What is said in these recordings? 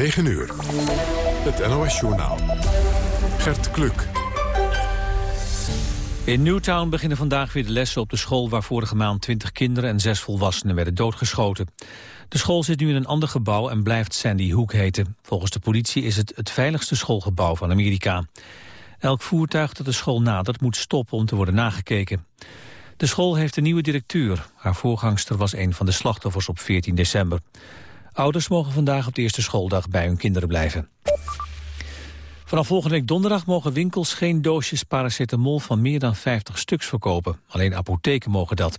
9 uur. Het NOS-journaal. Gert Kluk. In Newtown beginnen vandaag weer de lessen op de school... waar vorige maand 20 kinderen en 6 volwassenen werden doodgeschoten. De school zit nu in een ander gebouw en blijft Sandy Hook heten. Volgens de politie is het het veiligste schoolgebouw van Amerika. Elk voertuig dat de school nadert moet stoppen om te worden nagekeken. De school heeft een nieuwe directeur. Haar voorgangster was een van de slachtoffers op 14 december. Ouders mogen vandaag op de eerste schooldag bij hun kinderen blijven. Vanaf volgende week donderdag mogen winkels geen doosjes paracetamol van meer dan 50 stuks verkopen. Alleen apotheken mogen dat.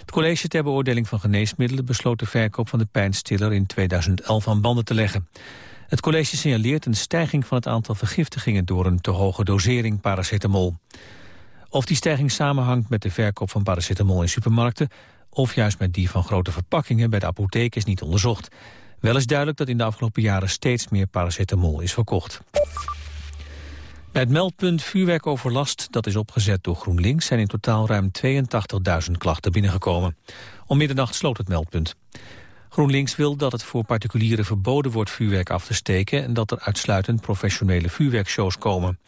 Het college ter beoordeling van geneesmiddelen besloot de verkoop van de pijnstiller in 2011 aan banden te leggen. Het college signaleert een stijging van het aantal vergiftigingen door een te hoge dosering paracetamol. Of die stijging samenhangt met de verkoop van paracetamol in supermarkten of juist met die van grote verpakkingen bij de apotheek is niet onderzocht. Wel is duidelijk dat in de afgelopen jaren steeds meer paracetamol is verkocht. Bij het meldpunt vuurwerkoverlast dat is opgezet door GroenLinks... zijn in totaal ruim 82.000 klachten binnengekomen. Om middernacht sloot het meldpunt. GroenLinks wil dat het voor particulieren verboden wordt vuurwerk af te steken... en dat er uitsluitend professionele vuurwerkshows komen.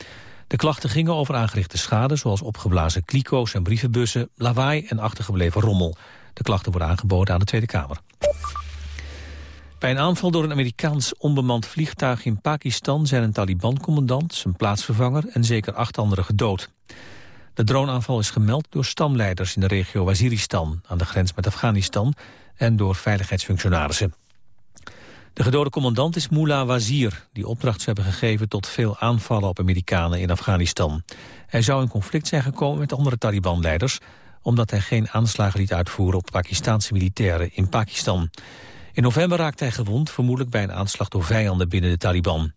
De klachten gingen over aangerichte schade... zoals opgeblazen kliko's en brievenbussen, lawaai en achtergebleven rommel. De klachten worden aangeboden aan de Tweede Kamer. Bij een aanval door een Amerikaans onbemand vliegtuig in Pakistan... zijn een Taliban-commandant, zijn plaatsvervanger en zeker acht anderen gedood. De droneaanval is gemeld door stamleiders in de regio Waziristan... aan de grens met Afghanistan en door veiligheidsfunctionarissen. De gedode commandant is Mullah Wazir, die opdracht zou hebben gegeven tot veel aanvallen op Amerikanen in Afghanistan. Hij zou in conflict zijn gekomen met andere Taliban-leiders, omdat hij geen aanslagen liet uitvoeren op Pakistanse militairen in Pakistan. In november raakte hij gewond, vermoedelijk bij een aanslag door vijanden binnen de Taliban.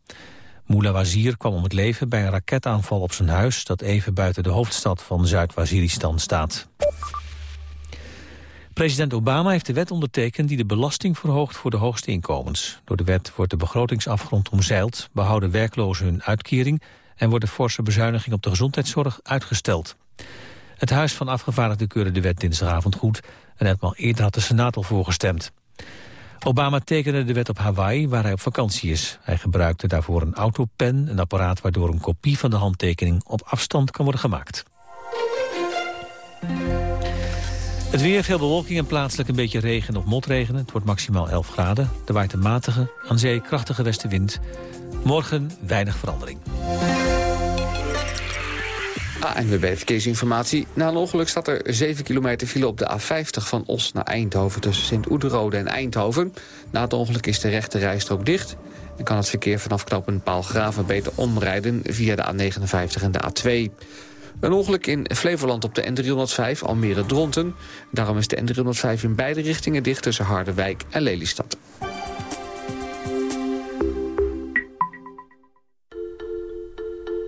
Mullah Wazir kwam om het leven bij een raketaanval op zijn huis... dat even buiten de hoofdstad van Zuid-Waziristan staat. President Obama heeft de wet ondertekend die de belasting verhoogt voor de hoogste inkomens. Door de wet wordt de begrotingsafgrond omzeild, behouden werklozen hun uitkering en wordt de forse bezuiniging op de gezondheidszorg uitgesteld. Het Huis van Afgevaardigden keurde de wet dinsdagavond goed en etmaal eerder had de Senaat al voorgestemd. Obama tekende de wet op Hawaii, waar hij op vakantie is. Hij gebruikte daarvoor een autopen, een apparaat waardoor een kopie van de handtekening op afstand kan worden gemaakt. Het weer, veel bewolking en plaatselijk een beetje regen of motregen. Het wordt maximaal 11 graden. Er waait een matige, aan zee krachtige westenwind. Morgen weinig verandering. ANWB Verkeersinformatie. Na een ongeluk staat er 7 kilometer file op de A50 van Os naar Eindhoven... tussen Sint-Oederode en Eindhoven. Na het ongeluk is de rechte rijstrook dicht... en kan het verkeer vanaf knooppunt Paalgraven beter omrijden... via de A59 en de A2. Een ongeluk in Flevoland op de N305 Almere-Dronten. Daarom is de N305 in beide richtingen dicht tussen Harderwijk en Lelystad.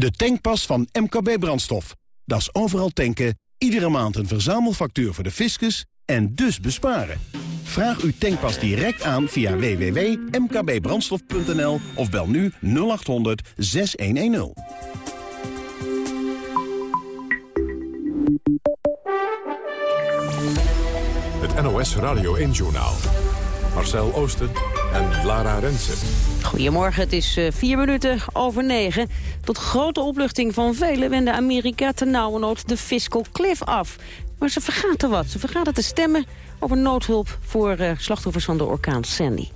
De tankpas van MKB Brandstof. Dat is overal tanken, iedere maand een verzamelfactuur voor de fiscus en dus besparen. Vraag uw tankpas direct aan via www.mkbbrandstof.nl of bel nu 0800 6110. Het NOS Radio 1 Journaal. Marcel Oosten en Lara Rensen. Goedemorgen, het is uh, vier minuten over negen. Tot grote opluchting van velen wende Amerika nauwernood de fiscal cliff af. Maar ze vergaten wat. Ze vergaten te stemmen over noodhulp voor uh, slachtoffers van de orkaan Sandy.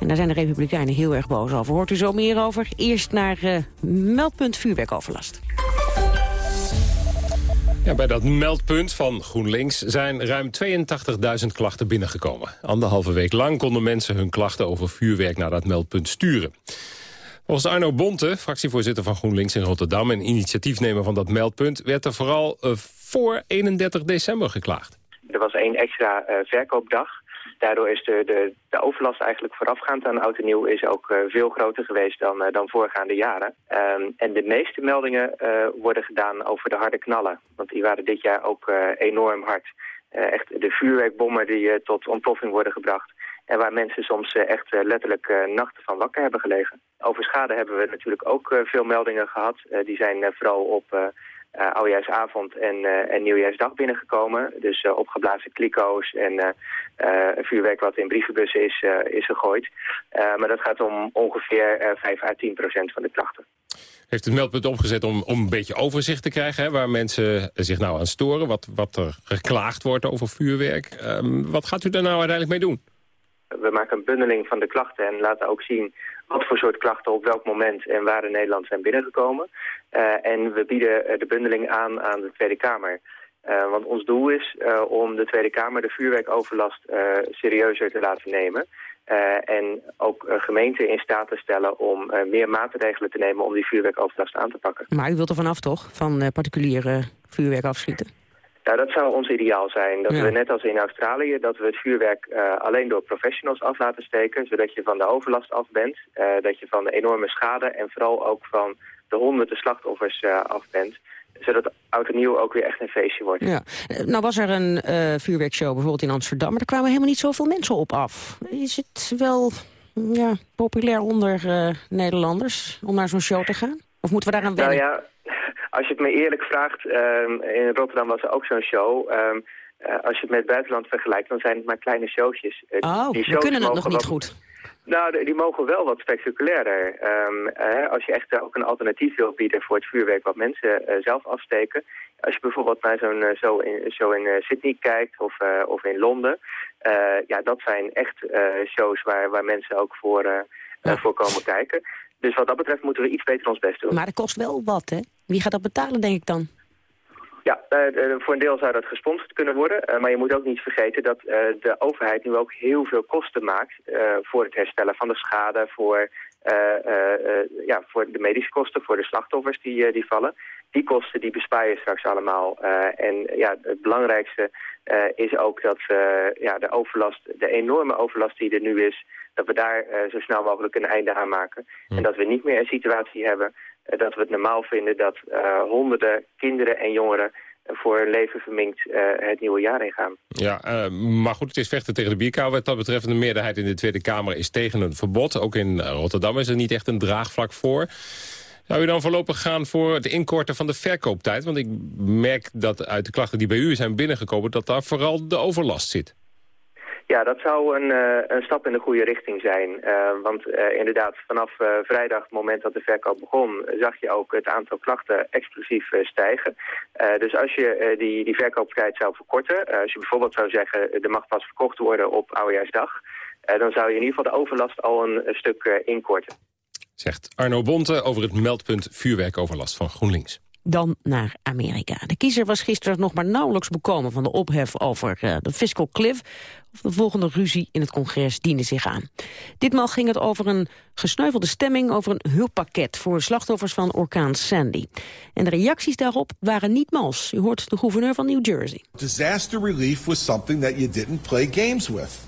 En daar zijn de Republikeinen heel erg boos over. Hoort u zo meer over? Eerst naar uh, meldpunt vuurwerkoverlast. Ja, bij dat meldpunt van GroenLinks zijn ruim 82.000 klachten binnengekomen. Anderhalve week lang konden mensen hun klachten over vuurwerk naar dat meldpunt sturen. Volgens Arno Bonte, fractievoorzitter van GroenLinks in Rotterdam... en initiatiefnemer van dat meldpunt... werd er vooral uh, voor 31 december geklaagd. Er was één extra uh, verkoopdag. Daardoor is de, de, de overlast eigenlijk voorafgaand aan oud en nieuw is ook veel groter geweest dan, dan voorgaande jaren. Ehm, en de meeste meldingen worden gedaan over de harde knallen. Want die waren dit jaar ook enorm hard. echt de vuurwerkbommen die tot ontploffing worden gebracht. En waar mensen soms echt letterlijk nachten van wakker hebben gelegen. Over schade hebben we natuurlijk ook veel meldingen gehad. die zijn vooral op uh, oudejaarsavond en, uh, en nieuwjaarsdag binnengekomen. Dus uh, opgeblazen kliko's en vuurwerk wat in brievenbussen is, is gegooid. maar dat gaat om ongeveer 5 à 10 procent van de klachten. Heeft het meldpunt opgezet om, om een beetje overzicht te krijgen... Hè, waar mensen zich nou aan storen, wat, wat er geklaagd wordt over vuurwerk. Ehm, wat gaat u daar nou uiteindelijk mee doen? We maken een bundeling van de klachten en laten ook zien wat voor soort klachten op welk moment en waar in Nederland zijn binnengekomen. Uh, en we bieden uh, de bundeling aan aan de Tweede Kamer. Uh, want ons doel is om de Tweede Kamer de vuurwerkoverlast serieuzer te laten nemen. en ook gemeenten in staat te stellen om meer maatregelen te nemen om die vuurwerkoverlast aan te pakken. Maar u wilt er vanaf toch, van particuliere vuurwerk afschieten? Nou, dat zou ons ideaal zijn. Dat we net als in Australië, dat we het vuurwerk uh, alleen door professionals af laten steken. Zodat je van de overlast af bent. Uh, dat je van de enorme schade en vooral ook van de honderden slachtoffers uh, af bent. Zodat oud en nieuw ook weer echt een feestje wordt. Ja. Nou was er een vuurwerkshow bijvoorbeeld in Amsterdam. Maar er kwamen helemaal niet zoveel mensen op af. Is het wel ja, populair onder Nederlanders om naar zo'n show te gaan? Of moeten we daar aan wennen? Nou ja, als je het me eerlijk vraagt, um, in Rotterdam was er ook zo'n show. Um, uh, als je het met het buitenland vergelijkt, dan zijn het maar kleine showtjes. Uh, oh, die shows we kunnen het nog niet wat, goed. Nou, die mogen wel wat spectaculairder. Um, uh, als je echt ook een alternatief wil bieden voor het vuurwerk wat mensen zelf afsteken. Als je bijvoorbeeld naar zo'n show in, show in Sydney kijkt of, of in Londen. ja, dat zijn echt shows waar, waar mensen ook voor, ja. voor komen kijken. Dus wat dat betreft moeten we iets beter ons best doen. Maar dat kost wel wat, hè? Wie gaat dat betalen, denk ik dan? Ja, uh, voor een deel zou dat gesponsord kunnen worden. Uh, maar je moet ook niet vergeten dat uh, de overheid nu ook heel veel kosten maakt... voor het herstellen van de schade, voor, ja, voor de medische kosten, voor de slachtoffers die, die vallen. Die kosten die bespaar je straks allemaal. en ja, het belangrijkste is ook dat ja, de overlast, de enorme overlast die er nu is dat we daar zo snel mogelijk een einde aan maken. Hm. En dat we niet meer een situatie hebben dat we het normaal vinden dat honderden kinderen en jongeren voor hun leven verminkt het nieuwe jaar ingaan. Ja, maar goed, het is vechten tegen de bierkou. Wat dat betreft, de meerderheid in de Tweede Kamer is tegen een verbod. Ook in Rotterdam is er niet echt een draagvlak voor. Zou u dan voorlopig gaan voor het inkorten van de verkooptijd? Want ik merk dat uit de klachten die bij u zijn binnengekomen... dat daar vooral de overlast zit. Ja, dat zou een, uh, een stap in de goede richting zijn. Uh, want uh, inderdaad, vanaf vrijdag, het moment dat de verkoop begon... zag je ook het aantal klachten explosief stijgen. dus als je die, die verkooptijd zou verkorten... als je bijvoorbeeld zou zeggen, er mag pas verkocht worden op oudejaarsdag... dan zou je in ieder geval de overlast al een, een stuk inkorten. Zegt Arno Bonte over het meldpunt vuurwerkoverlast van GroenLinks dan naar Amerika. De kiezer was gisteren nog maar nauwelijks bekomen van de ophef over uh, de fiscal cliff. Of de volgende ruzie in het congres diende zich aan. Ditmaal ging het over een gesneuvelde stemming over een hulppakket voor slachtoffers van orkaan Sandy. En de reacties daarop waren niet mals. U hoort de gouverneur van New Jersey. Disaster relief was something that you didn't play games with.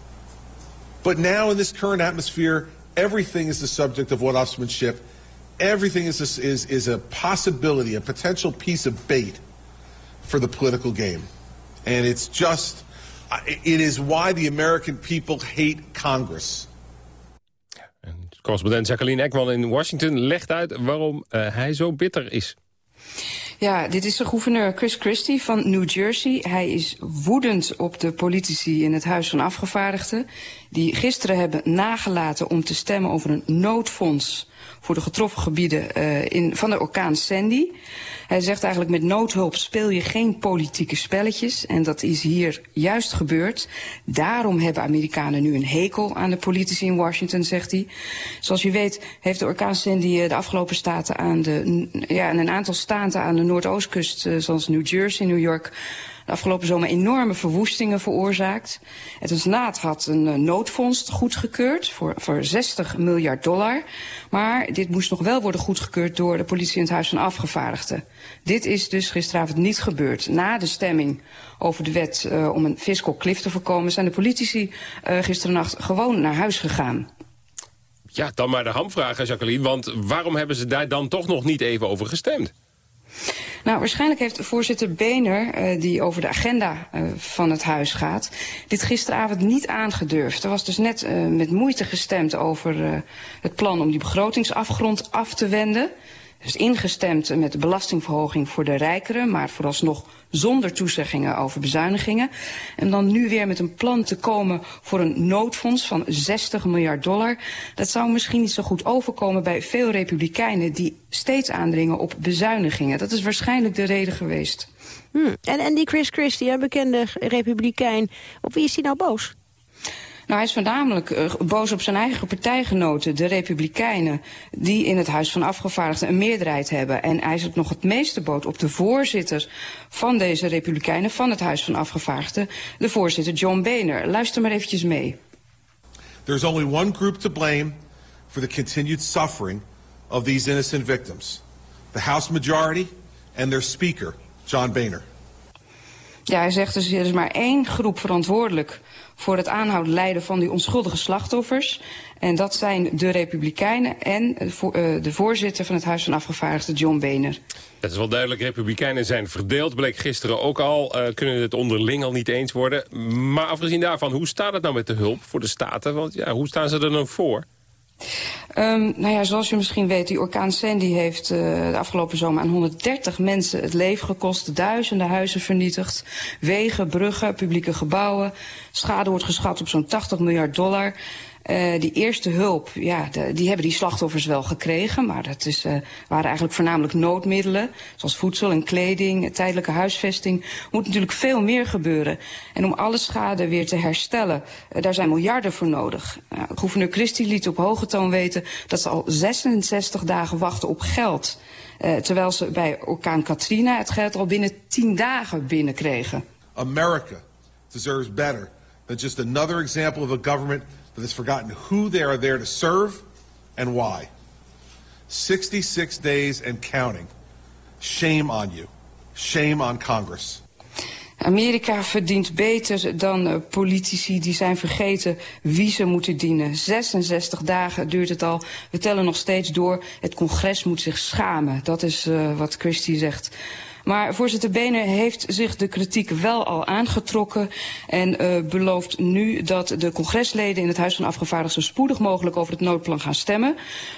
But now in this current atmosphere, everything is the subject of one-upsmanship everything is a, is is a possibility, a potential piece of bait for the political game, and it's just it is why the American people hate Congress. En correspondent Jacqueline Ekman in Washington legt uit waarom uh, hij zo bitter is. Ja, dit is de gouverneur Chris Christie van New Jersey. Hij is woedend op de politici in het Huis van Afgevaardigden... die gisteren hebben nagelaten om te stemmen over een noodfonds voor de getroffen gebieden uh, in, van de orkaan Sandy. Hij zegt eigenlijk met noodhulp speel je geen politieke spelletjes. En dat is hier juist gebeurd. Daarom hebben Amerikanen nu een hekel aan de politici in Washington, zegt hij. Zoals je weet heeft de orkaan Sandy eh, de afgelopen staten aan de, ja, een aantal staten aan de Noordoostkust, uh, zoals New Jersey, New York de afgelopen zomer enorme verwoestingen veroorzaakt. Het had een uh, noodfonds goedgekeurd voor, voor 60 miljard dollar. Maar dit moest nog wel worden goedgekeurd door de politie in het Huis van Afgevaardigden. Dit is dus gisteravond niet gebeurd. Na de stemming over de wet uh, om een fiscal cliff te voorkomen... zijn de politici uh, gewoon naar huis gegaan. Ja, dan maar de hamvraag, Jacqueline. Want waarom hebben ze daar dan toch nog niet even over gestemd? Nou, waarschijnlijk heeft voorzitter Bener, uh, die over de agenda uh, van het huis gaat, dit gisteravond niet aangedurfd. Er was dus net uh, met moeite gestemd over het plan om die begrotingsafgrond af te wenden. Is ingestemd met de belastingverhoging voor de rijkeren, maar vooralsnog zonder toezeggingen over bezuinigingen. En dan nu weer met een plan te komen voor een noodfonds van 60 miljard dollar. Dat zou misschien niet zo goed overkomen bij veel republikeinen die steeds aandringen op bezuinigingen. Dat is waarschijnlijk de reden geweest. Hmm. En, en die Chris Christie, een bekende republikein, op wie is hij nou boos? Nou, hij is voornamelijk uh, boos op zijn eigen partijgenoten, de Republikeinen, die in het Huis van Afgevaardigden een meerderheid hebben. En hij is ook nog het meeste boos op de voorzitter van deze Republikeinen, van het Huis van Afgevaardigden, de voorzitter John Boehner. Luister maar eventjes mee. There's only one group to blame for the continued suffering of these innocent victims. The House majority and their speaker, John Boehner. Ja, hij zegt dus er is maar één groep verantwoordelijk voor het aanhouden lijden van die onschuldige slachtoffers. En dat zijn de Republikeinen en de voorzitter van het Huis van Afgevaardigden, John Boehner. Het is wel duidelijk, Republikeinen zijn verdeeld. Bleek gisteren ook al, uh, kunnen het onderling al niet eens worden. Maar afgezien daarvan, hoe staat het nou met de hulp voor de Staten? Want ja, hoe staan ze er dan voor? Um, nou ja, zoals je misschien weet, die orkaan Sandy heeft uh, de afgelopen zomer aan 130 mensen het leven gekost. Duizenden huizen vernietigd. Wegen, bruggen, publieke gebouwen. Schade wordt geschat op zo'n 80 miljard dollar. Uh, die eerste hulp, ja, die hebben die slachtoffers wel gekregen. Maar dat is, uh, waren eigenlijk voornamelijk noodmiddelen. Zoals voedsel en kleding, tijdelijke huisvesting. moet natuurlijk veel meer gebeuren. En om alle schade weer te herstellen, uh, daar zijn miljarden voor nodig. gouverneur Christie liet op hoge toon weten dat ze al 66 dagen wachten op geld. terwijl ze bij orkaan Katrina het geld al binnen 10 dagen binnenkregen. America deserves better than just another example of a government that has forgotten who they are there to serve and why. 66 days and counting. Shame on you. Shame on Congress. Amerika verdient beter dan uh, politici die zijn vergeten wie ze moeten dienen. 66 dagen duurt het al. We tellen nog steeds door. Het congres moet zich schamen. Dat is uh, wat Christie zegt. Maar voorzitter Benen heeft zich de kritiek wel al aangetrokken en uh, belooft nu dat de congresleden in het Huis van Afgevaardigden spoedig mogelijk over het noodplan gaan stemmen.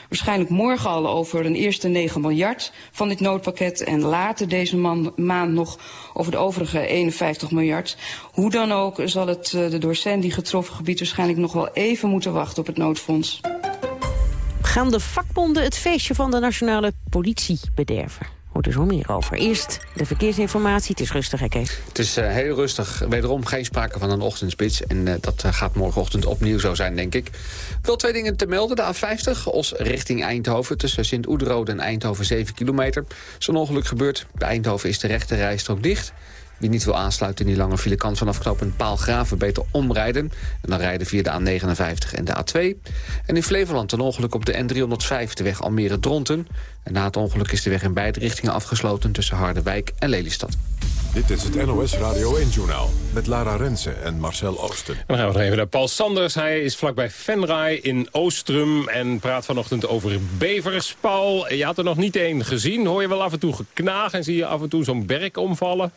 Waarschijnlijk morgen al over een eerste 9 miljard van dit noodpakket en later deze maand nog over de overige 51 miljard. Hoe dan ook zal het uh, de door Sandy getroffen gebied waarschijnlijk nog wel even moeten wachten op het noodfonds. Gaan de vakbonden het feestje van de nationale politie bederven? Hoort er zo meer over. Eerst de verkeersinformatie. Het is rustig, hè Kees? Het is uh, heel rustig. Wederom geen sprake van een ochtendspits. En uh, dat uh, gaat morgenochtend opnieuw zo zijn, denk ik. Wel twee dingen te melden. De A50, Os richting Eindhoven. Tussen Sint-Oederode en Eindhoven 7 kilometer. Zo'n ongeluk gebeurt. Bij Eindhoven is de rechte rijstrook dicht. Wie niet wil aansluiten in die lange file kan vanaf knooppunt Paalgraven beter omrijden. En dan rijden via de A59 en de A2. En in Flevoland een ongeluk op de N305, de weg Almere-Dronten. En na het ongeluk is de weg in beide richtingen afgesloten tussen Harderwijk en Lelystad. Dit is het NOS Radio 1-journaal met Lara Rensen en Marcel Oosten. Dan gaan we nog even naar Paul Sanders. Hij is vlakbij Venray in Oostrum en praat vanochtend over bevers. Paul, je had er nog niet één gezien. Hoor je wel af en toe geknaag en zie je af en toe zo'n berk omvallen?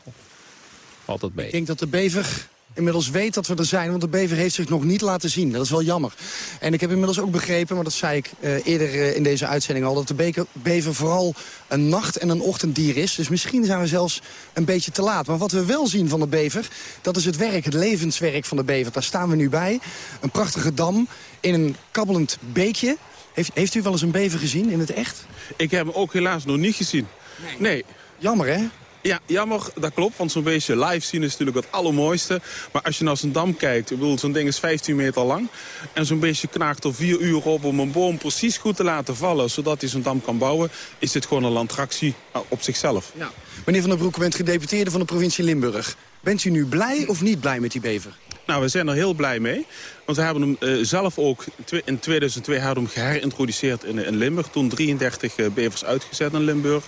Dat mee? Ik denk dat de bever inmiddels weet dat we er zijn. Want de bever heeft zich nog niet laten zien. Dat is wel jammer. En ik heb inmiddels ook begrepen, maar dat zei ik uh, eerder uh, in deze uitzending al... dat de bever vooral een nacht- en een ochtenddier is. Dus misschien zijn we zelfs een beetje te laat. Maar wat we wel zien van de bever, dat is het werk, het levenswerk van de bever. Daar staan we nu bij. Een prachtige dam in een kabbelend beekje. Heeft, heeft u wel eens een bever gezien in het echt? Ik heb hem ook helaas nog niet gezien. Nee. nee. Jammer, hè? Ja, jammer, dat klopt. Want zo'n beestje live zien is natuurlijk het allermooiste. Maar als je naar zo'n dam kijkt, ik bedoel, zo'n ding is 15 meter lang. En zo'n beestje knaagt er vier uur op om een boom precies goed te laten vallen. Zodat hij zo'n dam kan bouwen. Is dit gewoon een landractie eh, op zichzelf. Ja. Meneer Van der Broek, u bent gedeputeerde van de provincie Limburg. Bent u nu blij of niet blij met die bever? Nou, we zijn er heel blij mee. Want we hebben hem uh, zelf ook in 2002 hadden hem geherintroduceerd in, in Limburg. Toen 33 uh, bevers uitgezet in Limburg.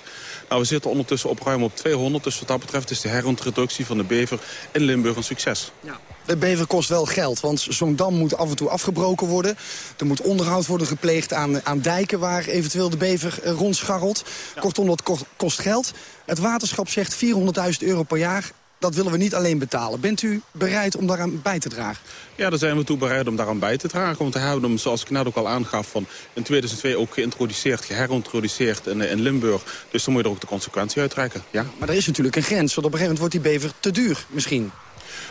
Nou, we zitten ondertussen op ruim op 200. Dus wat dat betreft is de herintroductie van de bever in Limburg een succes. Ja. De bever kost wel geld, want zo'n dam moet af en toe afgebroken worden. Er moet onderhoud worden gepleegd aan, aan dijken waar eventueel de bever uh, rondscharrelt. Kortom, dat kost geld. Het waterschap zegt 400.000 euro per jaar dat willen we niet alleen betalen. Bent u bereid om daaraan bij te dragen? Ja, daar zijn we toe bereid om daaraan bij te dragen. Want we hebben hem, zoals ik net ook al aangaf, van in 2002 ook geïntroduceerd, geherintroduceerd in, in Limburg. Dus dan moet je er ook de consequentie uittrekken. Ja? Maar er is natuurlijk een grens, want op een gegeven moment wordt die bever te duur misschien.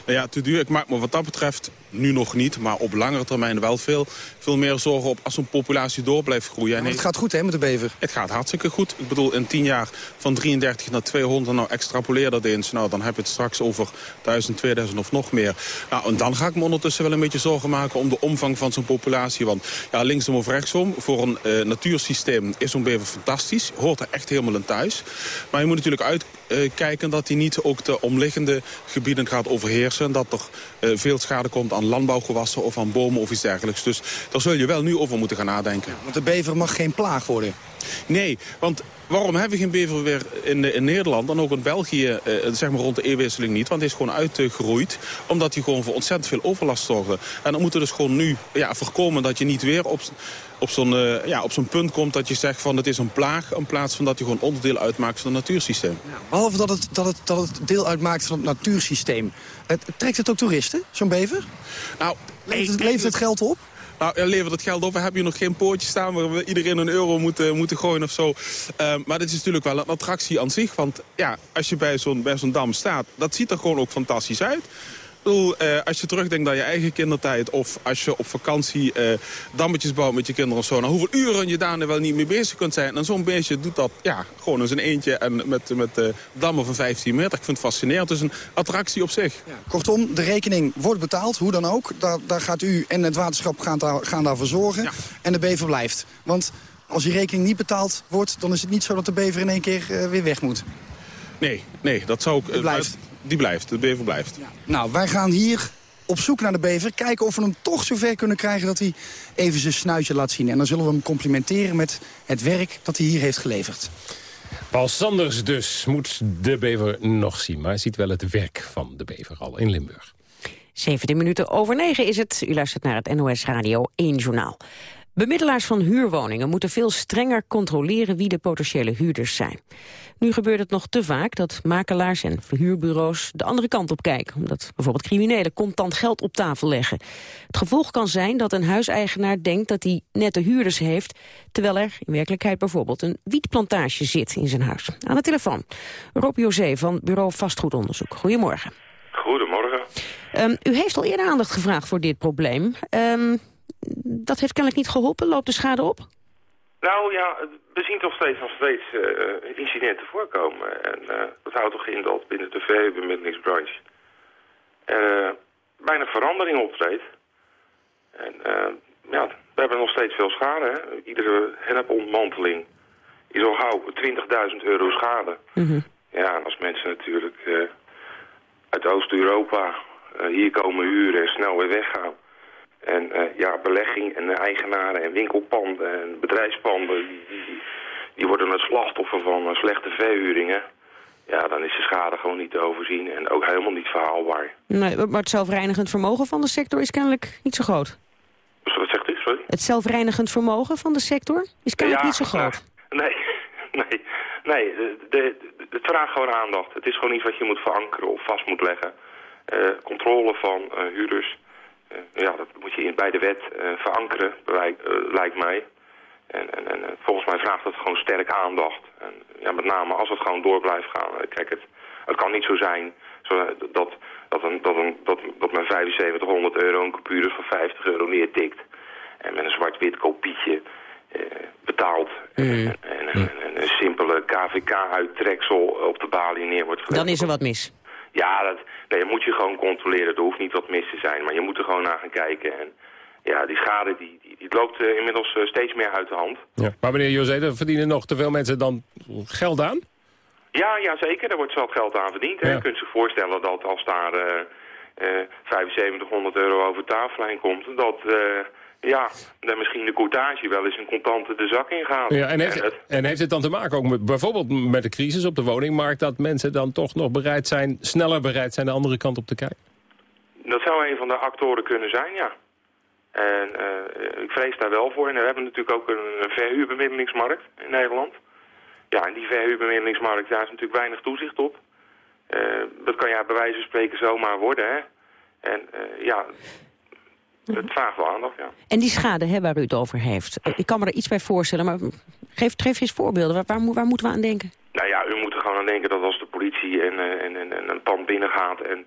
Nou ja, te duur. Ik maak me wat dat betreft nu nog niet, maar op langere termijn wel veel, veel meer zorgen op als een populatie door blijft groeien. het gaat goed hè met de bever? Het gaat hartstikke goed. Ik bedoel, in 10 jaar van 33 naar 200, nou extrapoleer dat eens. Nou, dan heb je het straks over 1000, 2000 of nog meer. Nou, en dan ga ik me ondertussen wel een beetje zorgen maken om de omvang van zo'n populatie. Want ja, linksom of rechtsom, voor een uh, natuursysteem is zo'n bever fantastisch. Hoort er echt helemaal in thuis. Maar je moet natuurlijk uitkijken uh, dat hij niet ook de omliggende gebieden gaat overheersen. Dat er uh, veel schade komt aan landbouwgewassen of aan bomen of iets dergelijks. Dus daar zul je wel nu over moeten gaan nadenken. Want de bever mag geen plaag worden? Nee, want waarom hebben we geen bever weer in, in Nederland... dan ook in België, eh, zeg maar rond de eeuwwisseling niet? Want hij is gewoon uitgegroeid, omdat hij gewoon voor ontzettend veel overlast zorgde. En dan moeten we dus gewoon nu ja, voorkomen dat je niet weer op, op zo'n uh, ja, op zo'n punt komt... dat je zegt van het is een plaag, in plaats van dat hij gewoon onderdeel uitmaakt van het natuursysteem. Ja, behalve dat het, dat, het, dat het deel uitmaakt van het natuursysteem. Het, trekt het ook toeristen, zo'n bever? Nou, levert, het, levert het geld op? Nou, ja, levert het geld op. We hebben hier nog geen poortje staan waar we iedereen een euro moeten, moeten gooien of zo. Uh, maar dit is natuurlijk wel een attractie aan zich. Want ja, als je bij zo'n zo'n dam staat, dat ziet er gewoon ook fantastisch uit. Bedoel, uh, als je terugdenkt aan je eigen kindertijd... of als je op vakantie uh, dammetjes bouwt met je kinderen of zo... nou, hoeveel uren je daar wel niet mee bezig kunt zijn. En zo'n beestje doet dat ja, gewoon in zijn eentje en met, met uh, dammen van 15 meter. Ik vind het fascinerend. Het is een attractie op zich. Ja. Kortom, de rekening wordt betaald, hoe dan ook. Daar, daar gaat u en het waterschap gaan, daar, gaan daarvoor zorgen. Ja. En de bever blijft. Want als die rekening niet betaald wordt... dan is het niet zo dat de bever in één keer weer weg moet. Nee, nee, dat zou ik... Het blijft die blijft, de bever blijft. Ja. Nou, wij gaan hier op zoek naar de bever. Kijken of we hem toch zover kunnen krijgen dat hij even zijn snuitje laat zien. En dan zullen we hem complimenteren met het werk dat hij hier heeft geleverd. Paul Sanders dus moet de bever nog zien. Maar hij ziet wel het werk van de bever al in Limburg. 17 minuten over 9 is het. U luistert naar het NOS Radio 1 Journaal. Bemiddelaars van huurwoningen moeten veel strenger controleren wie de potentiële huurders zijn. Nu gebeurt het nog te vaak dat makelaars en verhuurbureaus de andere kant op kijken. Omdat bijvoorbeeld criminelen contant geld op tafel leggen. Het gevolg kan zijn dat een huiseigenaar denkt dat hij nette huurders heeft... terwijl er in werkelijkheid bijvoorbeeld een wietplantage zit in zijn huis. Aan de telefoon, Rob José van Bureau Vastgoedonderzoek. Goedemorgen. Goedemorgen. Um, u heeft al eerder aandacht gevraagd voor dit probleem. Um, dat heeft kennelijk niet geholpen. Loopt de schade op? Nou ja, we zien toch steeds nog steeds uh, incidenten voorkomen. En uh, dat houdt toch in dat binnen de VU-bemiddelingsbranche er uh, bijna verandering optreedt. En ja, we hebben nog steeds veel schade. Hè. Iedere hennepontmanteling is al gauw 20.000 euro schade. Mm -hmm. Ja, en als mensen natuurlijk uit Oost-Europa hier komen huren en snel weer weggaan... En uh, ja, belegging en eigenaren en winkelpanden en bedrijfspanden... die, die, die worden het slachtoffer van uh, slechte verhuringen. Ja, dan is de schade gewoon niet te overzien en ook helemaal niet verhaalbaar. Nee, maar het zelfreinigend vermogen van de sector is kennelijk niet zo groot. Wat zegt u, sorry? Het zelfreinigend vermogen van de sector is kennelijk ja, niet zo groot. Nee, nee, nee. De, het vraagt gewoon aandacht. Het is gewoon iets wat je moet verankeren of vast moet leggen. Uh, controle van huurders ja, dat moet je in, bij de wet uh, verankeren, lijkt, uh, lijkt mij. En, en, en volgens mij vraagt het gewoon sterk aandacht. En, ja, met name als het gewoon door blijft gaan. Kijk, het, het kan niet zo zijn zo, dat, dat, een, dat, een, dat, dat men 7500 euro een coupure van 50 euro neertikt. En met een zwart-wit kopietje betaalt. Mm. En, en, en, een simpele KVK-uittreksel op de balie neer wordt gelegd. Dan is er wat mis. Ja, dat, nee, moet je gewoon controleren. Er hoeft niet wat mis te zijn, maar je moet er gewoon naar gaan kijken. En ja, die schade die, die, die loopt eh, inmiddels eh, steeds meer uit de hand. Ja. Maar meneer José, er verdienen nog te veel mensen dan geld aan? Ja, ja zeker. Daar wordt zat geld aan verdiend. Ja. Je kunt zich voorstellen dat als daar eh eh 7500 euro over tafel heen komt... dat ja, dan misschien de courtage wel eens een contante de zak ingaat. Ja, en, heeft, het- en heeft het dan te maken ook met bijvoorbeeld met de crisis op de woningmarkt... dat mensen dan toch nog bereid zijn, sneller bereid zijn de andere kant op te kijken? Dat zou een van de actoren kunnen zijn, ja. En eh, ik vrees daar wel voor. En we hebben natuurlijk ook een, een verhuurbemiddelingsmarkt in Nederland. Ja, en die verhuurbemiddelingsmarkt, daar is natuurlijk weinig toezicht op. Eh, dat kan ja bij wijze van spreken zomaar worden, hè. En eh, ja, het vraagt wel aandacht, ja. En die schade hè, waar u het over heeft. Eh, Ik kan me er iets bij voorstellen, maar geef, geef eens voorbeelden. Waar, waar, moet- waar moeten we aan denken? Nou ja, u moet er gewoon aan denken dat als de politie en, eh, en, en, en een pand binnengaat en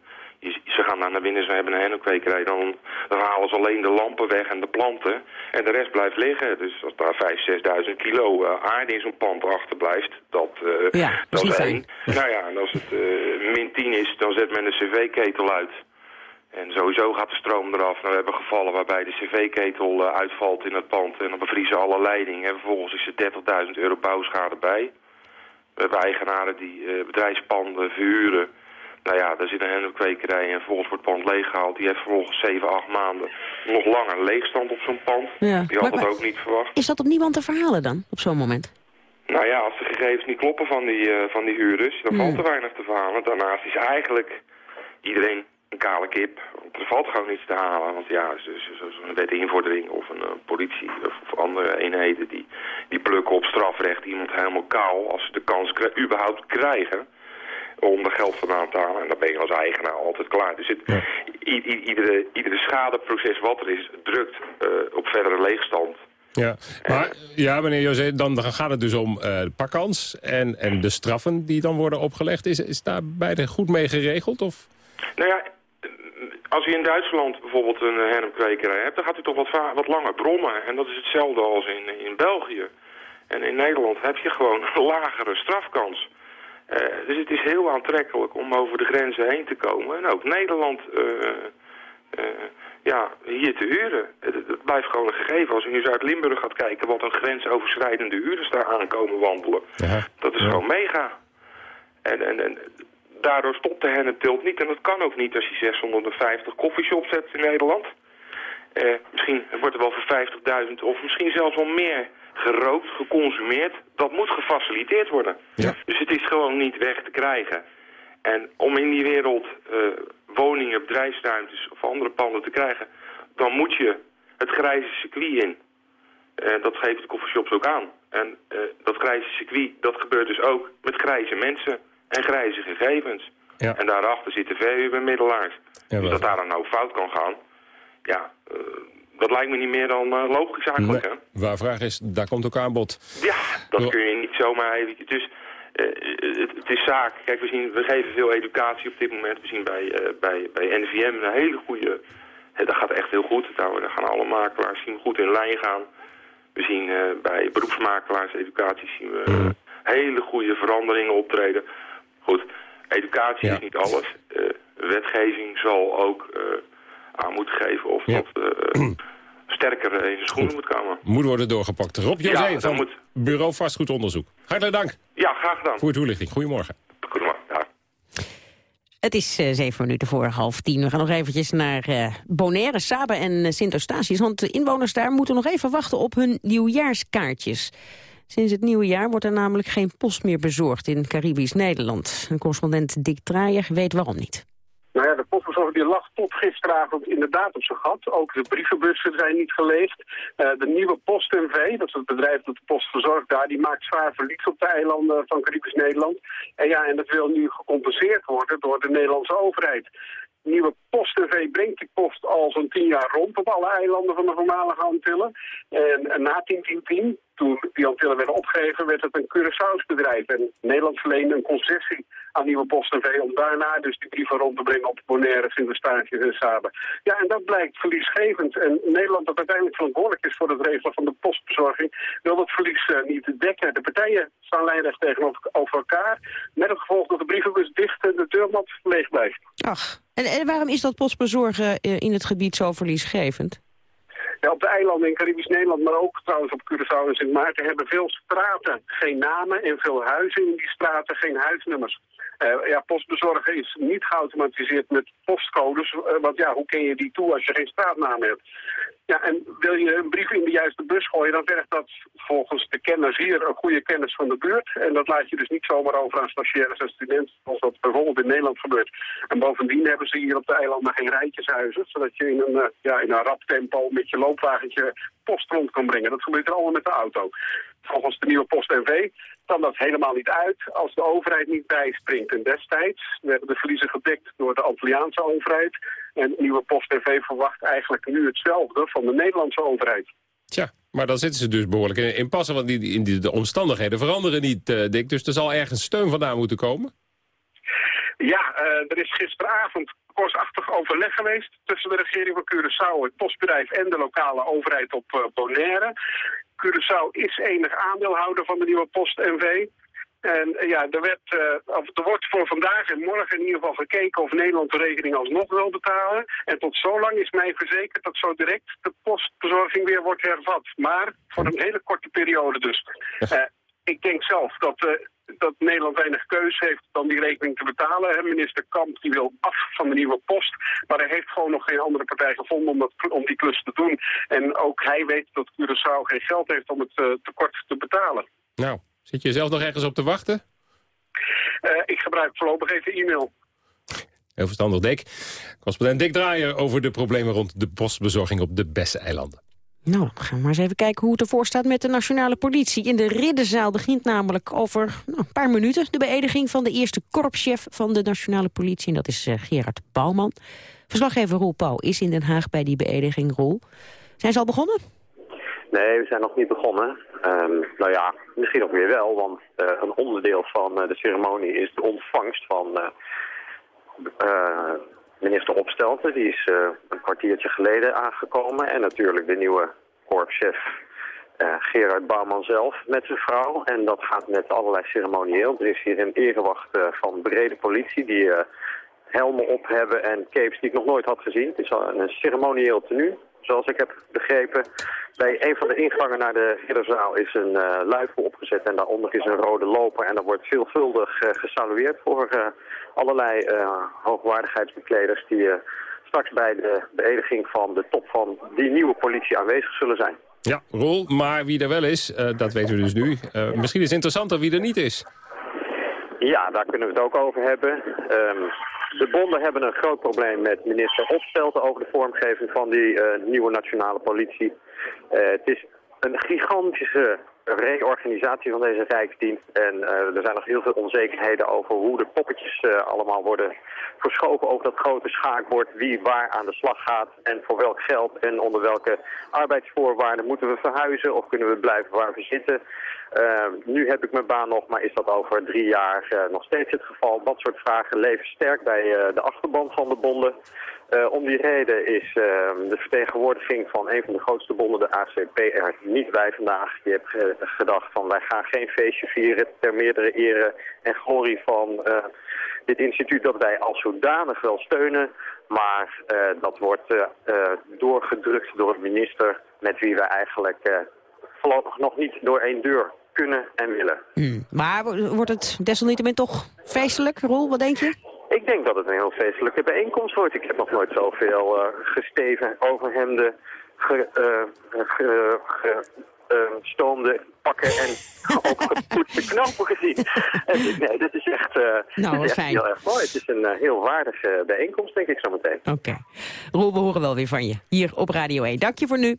ze gaan daar naar binnen, ze hebben een hennepkwekerij, dan, dan halen ze alleen de lampen weg en de planten en de rest blijft liggen. Dus als daar 5.000, 6.000 kilo eh, aarde in zo'n pand achterblijft, dat, eh, Ja, dat is één. Nou ja, en als het min 10 is, dan zet men de cv-ketel uit. En sowieso gaat de stroom eraf. Nou, we hebben gevallen waarbij de cv-ketel eh, uitvalt in het pand en dan bevriezen alle leidingen. En vervolgens is er 30.000 euro bouwschade bij. We hebben eigenaren die eh, bedrijfspanden verhuren. Nou ja, daar zit een en vervolgens wordt het pand leeggehaald. Die heeft vervolgens 7, 8 maanden nog langer leegstand op zo'n pand. Ja. Die had Maar- dat ook niet verwacht. Is dat op niemand te verhalen dan, op zo'n moment? Nou ja, als de gegevens niet kloppen van die, eh, van die huurders, dan valt er weinig te verhalen. Daarnaast is eigenlijk iedereen een kale kip. Want er valt gewoon niets te halen. Want ja, zo- zo- zo- zo'n wet invordering of een eh, politie of, of andere eenheden die, die plukken op strafrecht iemand helemaal kaal als ze de kans überhaupt krijgen om er geld vandaan te halen. En dan ben je als eigenaar altijd klaar. Dus het, iedere, iedere schadeproces wat er is, drukt eh, op verdere leegstand. Ja, maar ja, meneer José, dan gaat het dus om eh pakkans en, en de straffen die dan worden opgelegd. Is, is daar beide goed mee geregeld? Of? Nou ja, als u in Duitsland bijvoorbeeld een eh, hennepkwekerij hebt, dan gaat u toch wat, wat langer brommen. En dat is hetzelfde als in, in België. En in Nederland heb je gewoon een lagere strafkans. Eh, dus het is heel aantrekkelijk om over de grenzen heen te komen. En ook Nederland eh, eh, ja, hier te huren. Het, het blijft gewoon een gegeven. Als u in Zuid-Limburg gaat kijken wat een grensoverschrijdende huurders daar aankomen wandelen. Dat is gewoon mega. En, en, en daardoor stopt de hennepteelt niet. En dat kan ook niet als je 650 koffieshops hebt in Nederland. Eh, misschien wordt er wel voor 50.000 of misschien zelfs wel meer gerookt, geconsumeerd. Dat moet gefaciliteerd worden. Dus het is gewoon niet weg te krijgen. En om in die wereld eh, woningen, bedrijfsruimtes of andere panden te krijgen... dan moet je het grijze circuit in. Eh, dat geven de coffeeshops ook aan. En dat grijze circuit, dat gebeurt dus ook met grijze mensen en grijze gegevens. Ja. En daarachter zitten verhuurbemiddelaars. Ja, dus dat daar dan nou fout kan gaan, ja, eh, dat lijkt me niet meer dan eh, logisch eigenlijk, hè? Waar vraag is, daar komt ook aan bod. Ja, dat kun je niet zomaar eventjes. Dus eh, het, het is zaak. Kijk, we, zien, we geven veel educatie op dit moment. We zien bij, bij, bij NVM een hele goede... dat gaat echt heel goed. Daar, gaan alle makelaars zien goed in lijn gaan. We zien bij beroepsmakelaars educatie zien we eh, hele goede veranderingen optreden. Goed, educatie is niet alles. Eh, wetgeving zal ook eh, aan moeten geven of dat eh, sterker in zijn schoenen moet komen. Moet worden doorgepakt. Rob José van moet. Bureau Vastgoedonderzoek. Hartelijk dank Ja, graag gedaan. voor het toelichting. Goedemorgen. Goedemorgen. Ja. Het is zeven minuten voor half tien. We gaan nog eventjes naar eh, Bonaire, Saba en Sint-Eustatius. Want de inwoners daar moeten nog even wachten op hun nieuwjaarskaartjes. Sinds het nieuwe jaar wordt er namelijk geen post meer bezorgd in Caribisch Nederland. En correspondent Dick Draaier weet waarom niet. Nou ja, de postbezorger die lag tot gisteravond inderdaad op zijn gat. Ook de brievenbussen zijn niet geleegd. Eh, de nieuwe Post NV, dat is het bedrijf dat de post verzorgt daar, die maakt zwaar verlies op de eilanden van Caribisch Nederland. En ja, en dat wil nu gecompenseerd worden door de Nederlandse overheid. Nieuwe PostNV brengt die post al zo'n tien jaar rond op alle eilanden van de voormalige Antillen. En, na 10-10-10, toen die Antillen werden opgegeven, werd het een Curaçao's bedrijf. En Nederland verleende een concessie aan Nieuwe PostNV om daarna dus die brieven rond te brengen op Bonaire, Sint-Eustatius en Saba. Ja, en dat blijkt verliesgevend. En Nederland, dat uiteindelijk verantwoordelijk is voor het regelen van de postbezorging, wil dat verlies uh, niet dekken. De partijen staan lijnrecht tegenover over elkaar, met het gevolg dat de brievenbus dicht en de deurmat leeg blijft. Ach, en, en waarom is dat postbezorgen uh, in het gebied zo verliesgevend? Ja, op de eilanden in Caribisch Nederland, maar ook trouwens op Curaçao en Sint Maarten... hebben veel straten geen namen en veel huizen in die straten geen huisnummers. Uh, ja, postbezorgen is niet geautomatiseerd met postcodes. Uh, want ja, hoe ken je die toe als je geen straatnaam hebt? Ja, en wil je een brief in de juiste bus gooien, dan vergt dat volgens de kenners hier een goede kennis van de buurt. En dat laat je dus niet zomaar over aan stagiaires en studenten, zoals dat bijvoorbeeld in Nederland gebeurt. En bovendien hebben ze hier op de eilanden geen rijtjeshuizen, zodat je in een, uh, ja, in een rap tempo met je loopwagentje post rond kan brengen. Dat gebeurt er allemaal met de auto. Volgens de nieuwe Post NV kan dat helemaal niet uit als de overheid niet bijspringt. En destijds werden de verliezen gedekt door de Antilliaanse overheid. En nieuwe Post NV verwacht eigenlijk nu hetzelfde van de Nederlandse overheid. Tja, maar dan zitten ze dus behoorlijk in, in passen, want die, in die, de omstandigheden veranderen niet, uh, Dick. Dus er zal ergens steun vandaan moeten komen. Ja, uh, er is gisteravond korsachtig overleg geweest tussen de regering van Curaçao, het postbedrijf en de lokale overheid op uh, Bonaire. Curaçao is enig aandeelhouder van de nieuwe Post NV. En uh, ja, er, werd, uh, of, er wordt voor vandaag en morgen in ieder geval gekeken of Nederland de rekening alsnog wil betalen. En tot zo lang is mij verzekerd dat zo direct de postbezorging weer wordt hervat. Maar voor een hele korte periode dus. Uh, ik denk zelf dat, dat Nederland weinig keus heeft dan die rekening te betalen. Minister Kamp die wil af van de nieuwe post. Maar hij heeft gewoon nog geen andere partij gevonden om, dat, om die klus te doen. En ook hij weet dat Curaçao geen geld heeft om het tekort te betalen. Nou. Zit je zelf nog ergens op te wachten? Uh, ik gebruik voorlopig even e-mail. Heel verstandig, Dick. Correspondent Dick Draaier over de problemen rond de postbezorging op de Besse-eilanden. Nou, gaan we maar eens even kijken hoe het ervoor staat met de nationale politie. In de Ridderzaal begint namelijk over nou, een paar minuten... de beëdiging van de eerste korpschef van de nationale politie. En dat is uh, Gerard Bouwman. Verslaggever Roel is in Den Haag bij die beëdiging. Roel, zijn ze al begonnen? Nee, we zijn nog niet begonnen. Um, nou ja, misschien ook weer wel, want uh, een onderdeel van uh, de ceremonie is de ontvangst van uh, minister Opstelten. Die is een kwartiertje geleden aangekomen. En natuurlijk de nieuwe korpschef Gerard Bouwman zelf met zijn vrouw. En dat gaat met allerlei ceremonieel. Er is hier een erewacht van brede politie die helmen op hebben en capes die ik nog nooit had gezien. Het is een ceremonieel tenue zoals ik heb begrepen. Bij een van de ingangen naar de ridderzaal is een uh, luifel opgezet en daaronder is een rode loper. En daar wordt veelvuldig uh, gesalueerd voor uh, allerlei hoogwaardigheidsbekleders die straks bij de beëdiging van de top van die nieuwe politie aanwezig zullen zijn. Ja, Roel, maar wie er wel is, dat weten we dus nu. misschien is het interessanter wie er niet is. Ja, daar kunnen we het ook over hebben. Um, de bonden hebben een groot probleem met minister Opstelten over de vormgeving van die uh, nieuwe nationale politie. Uh, het is een gigantische reorganisatie van deze Rijksdienst. En uh, er zijn nog heel veel onzekerheden over hoe de poppetjes uh, allemaal worden verschoven over dat grote schaakbord. Wie waar aan de slag gaat en voor welk geld en onder welke arbeidsvoorwaarden moeten we verhuizen of kunnen we blijven waar we zitten. Uh, nu heb ik mijn baan nog, maar is dat over drie jaar nog steeds het geval? Dat soort vragen leven sterk bij de achterban van de bonden. Uh, om die reden is uh, de vertegenwoordiging van een van de grootste bonden, de ACP, er niet bij vandaag. Die heeft gedacht van wij gaan geen feestje vieren ter meerdere ere en glorie van uh, dit instituut dat wij als zodanig wel steunen. Maar dat wordt doorgedrukt door het minister met wie wij eigenlijk voorlopig nog niet door één deur kunnen en willen. Hmm. Maar wordt het desalniettemin toch feestelijk, Roel? Wat denk je? Ik denk dat het een heel feestelijke bijeenkomst wordt. Ik heb nog nooit zoveel uh, gesteven overhemden, ge, uh, ge, ge, uh, stoomde pakken en ook gepoetste knopen gezien. En, nee, dit is echt, nou, is fijn. heel erg mooi. Het is een heel waardige bijeenkomst, denk ik zo meteen. Oké. Okay. Roel, we horen wel weer van je. Hier op Radio 1. Dank je voor nu.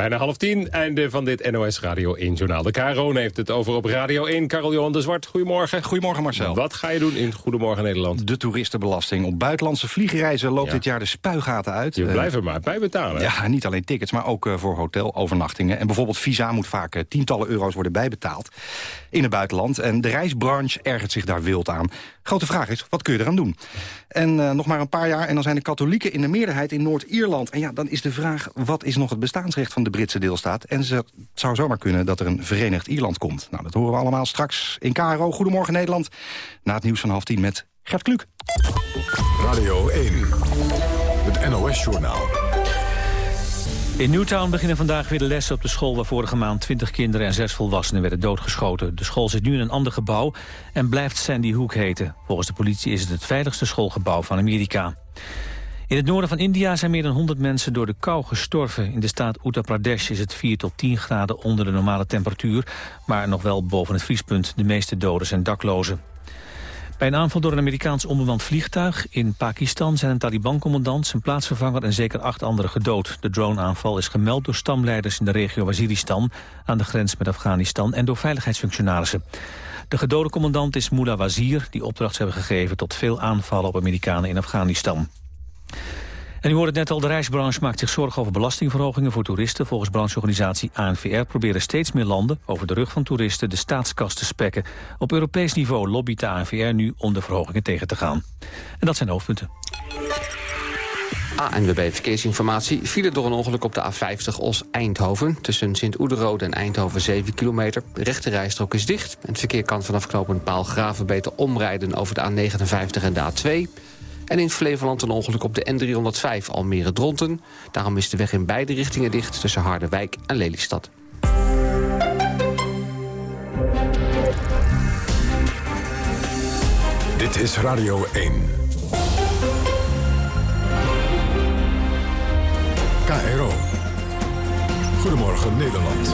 Bijna half tien, einde van dit NOS Radio 1 Journaal. De KRO heeft het over op Radio 1. Karel Johan de Zwart, goedemorgen. Goedemorgen Marcel. Wat ga je doen in Goedemorgen Nederland? De toeristenbelasting op buitenlandse vliegreizen loopt dit jaar de spuigaten uit. Je Eh, blijft er maar bij betalen. Ja, niet alleen tickets, maar ook eh, voor hotelovernachtingen. En bijvoorbeeld visa moet vaak eh, tientallen euro's worden bijbetaald in het buitenland. En de reisbranche ergert zich daar wild aan. Grote vraag is, wat kun je eraan doen? En nog maar een paar jaar en dan zijn de katholieken in de meerderheid in Noord-Ierland. En ja, dan is de vraag, wat is nog het bestaansrecht van de Britse deelstaat? En ze, het zou zomaar kunnen dat er een Verenigd Ierland komt. Nou, dat horen we allemaal straks in KRO. Goedemorgen Nederland. Na het nieuws van half tien met Gert Kluk. Radio 1, het NOS-journaal. In Newtown beginnen vandaag weer de lessen op de school... waar vorige maand 20 kinderen en 6 volwassenen werden doodgeschoten. De school zit nu in een ander gebouw en blijft Sandy Hook heten. Volgens de politie is het het veiligste schoolgebouw van Amerika. In het noorden van India zijn meer dan 100 mensen door de kou gestorven. In de staat Uttar Pradesh is het 4 tot 10 graden onder de normale temperatuur... maar nog wel boven het vriespunt. De meeste doden zijn daklozen. Bij een aanval door een Amerikaans onbemand vliegtuig in Pakistan zijn een Taliban-commandant, zijn plaatsvervanger en zeker acht anderen gedood. De droneaanval is gemeld door stamleiders in de regio Waziristan aan de grens met Afghanistan en door veiligheidsfunctionarissen. De gedode commandant is Mullah Wazir, die opdracht hebben gegeven tot veel aanvallen op Amerikanen in Afghanistan. En u hoorde het net al, de reisbranche maakt zich zorgen over belastingverhogingen voor toeristen. Volgens brancheorganisatie ANVR proberen steeds meer landen over de rug van toeristen de staatskast te spekken. Op Europees niveau lobbyt de ANVR nu om de verhogingen tegen te gaan. En dat zijn de hoofdpunten. ANWB Verkeersinformatie file door een ongeluk op de A50 Os-Eindhoven. Tussen Sint-Oederode en Eindhoven 7 kilometer. De rechte rijstrook is dicht. Het verkeer kan vanaf knooppunt Paalgraven beter omrijden over de A59 en de A2. En in Flevoland een ongeluk op de N305 Almere-Dronten. Daarom is de weg in beide richtingen dicht tussen Harderwijk en Lelystad. Dit is Radio 1. KRO. Goedemorgen Nederland.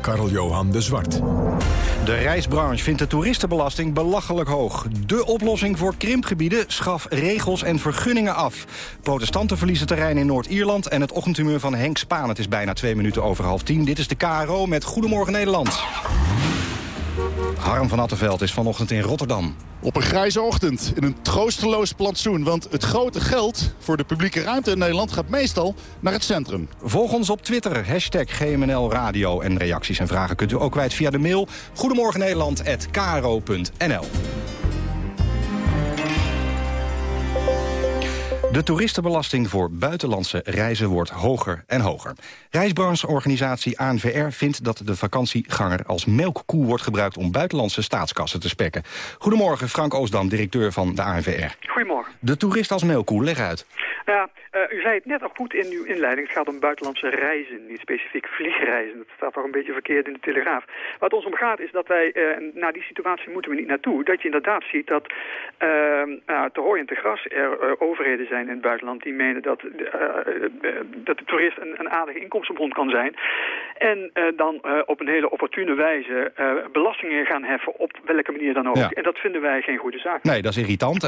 Karl-Johan de Zwart. De reisbranche vindt de toeristenbelasting belachelijk hoog. De oplossing voor krimpgebieden schaf regels en vergunningen af. Protestanten verliezen terrein in Noord-Ierland... en het ochtendhumeur van Henk Spaan. Het is bijna twee minuten over half tien. Dit is de KRO met Goedemorgen Nederland. Harm van Attenveld is vanochtend in Rotterdam. Op een grijze ochtend in een troosteloos plantsoen. Want het grote geld voor de publieke ruimte in Nederland gaat meestal naar het centrum. Volg ons op Twitter, hashtag GMNL Radio. En reacties en vragen kunt u ook kwijt via de mail... Goedemorgen De toeristenbelasting voor buitenlandse reizen wordt hoger en hoger. Reisbrancheorganisatie ANVR vindt dat de vakantieganger als melkkoe wordt gebruikt om buitenlandse staatskassen te spekken. Goedemorgen, Frank Oosdam, directeur van de ANVR. Goedemorgen. De toerist als melkkoe, leg uit. Ja, eh, u zei het net al goed in uw inleiding. Het gaat om buitenlandse reizen, niet specifiek vliegreizen. Dat staat toch een beetje verkeerd in de Telegraaf. Wat ons om gaat is dat wij, uh, naar die situatie moeten we niet naartoe. Dat je inderdaad ziet dat uh, uh, te hooi en te gras er overheden zijn in het buitenland... die menen dat, dat de toerist een, een aardige inkomstenbron kan zijn. En dan op een hele opportune wijze belastingen gaan heffen op welke manier dan ook. Ja. En dat vinden wij geen goede zaak. Nee, dat is irritant.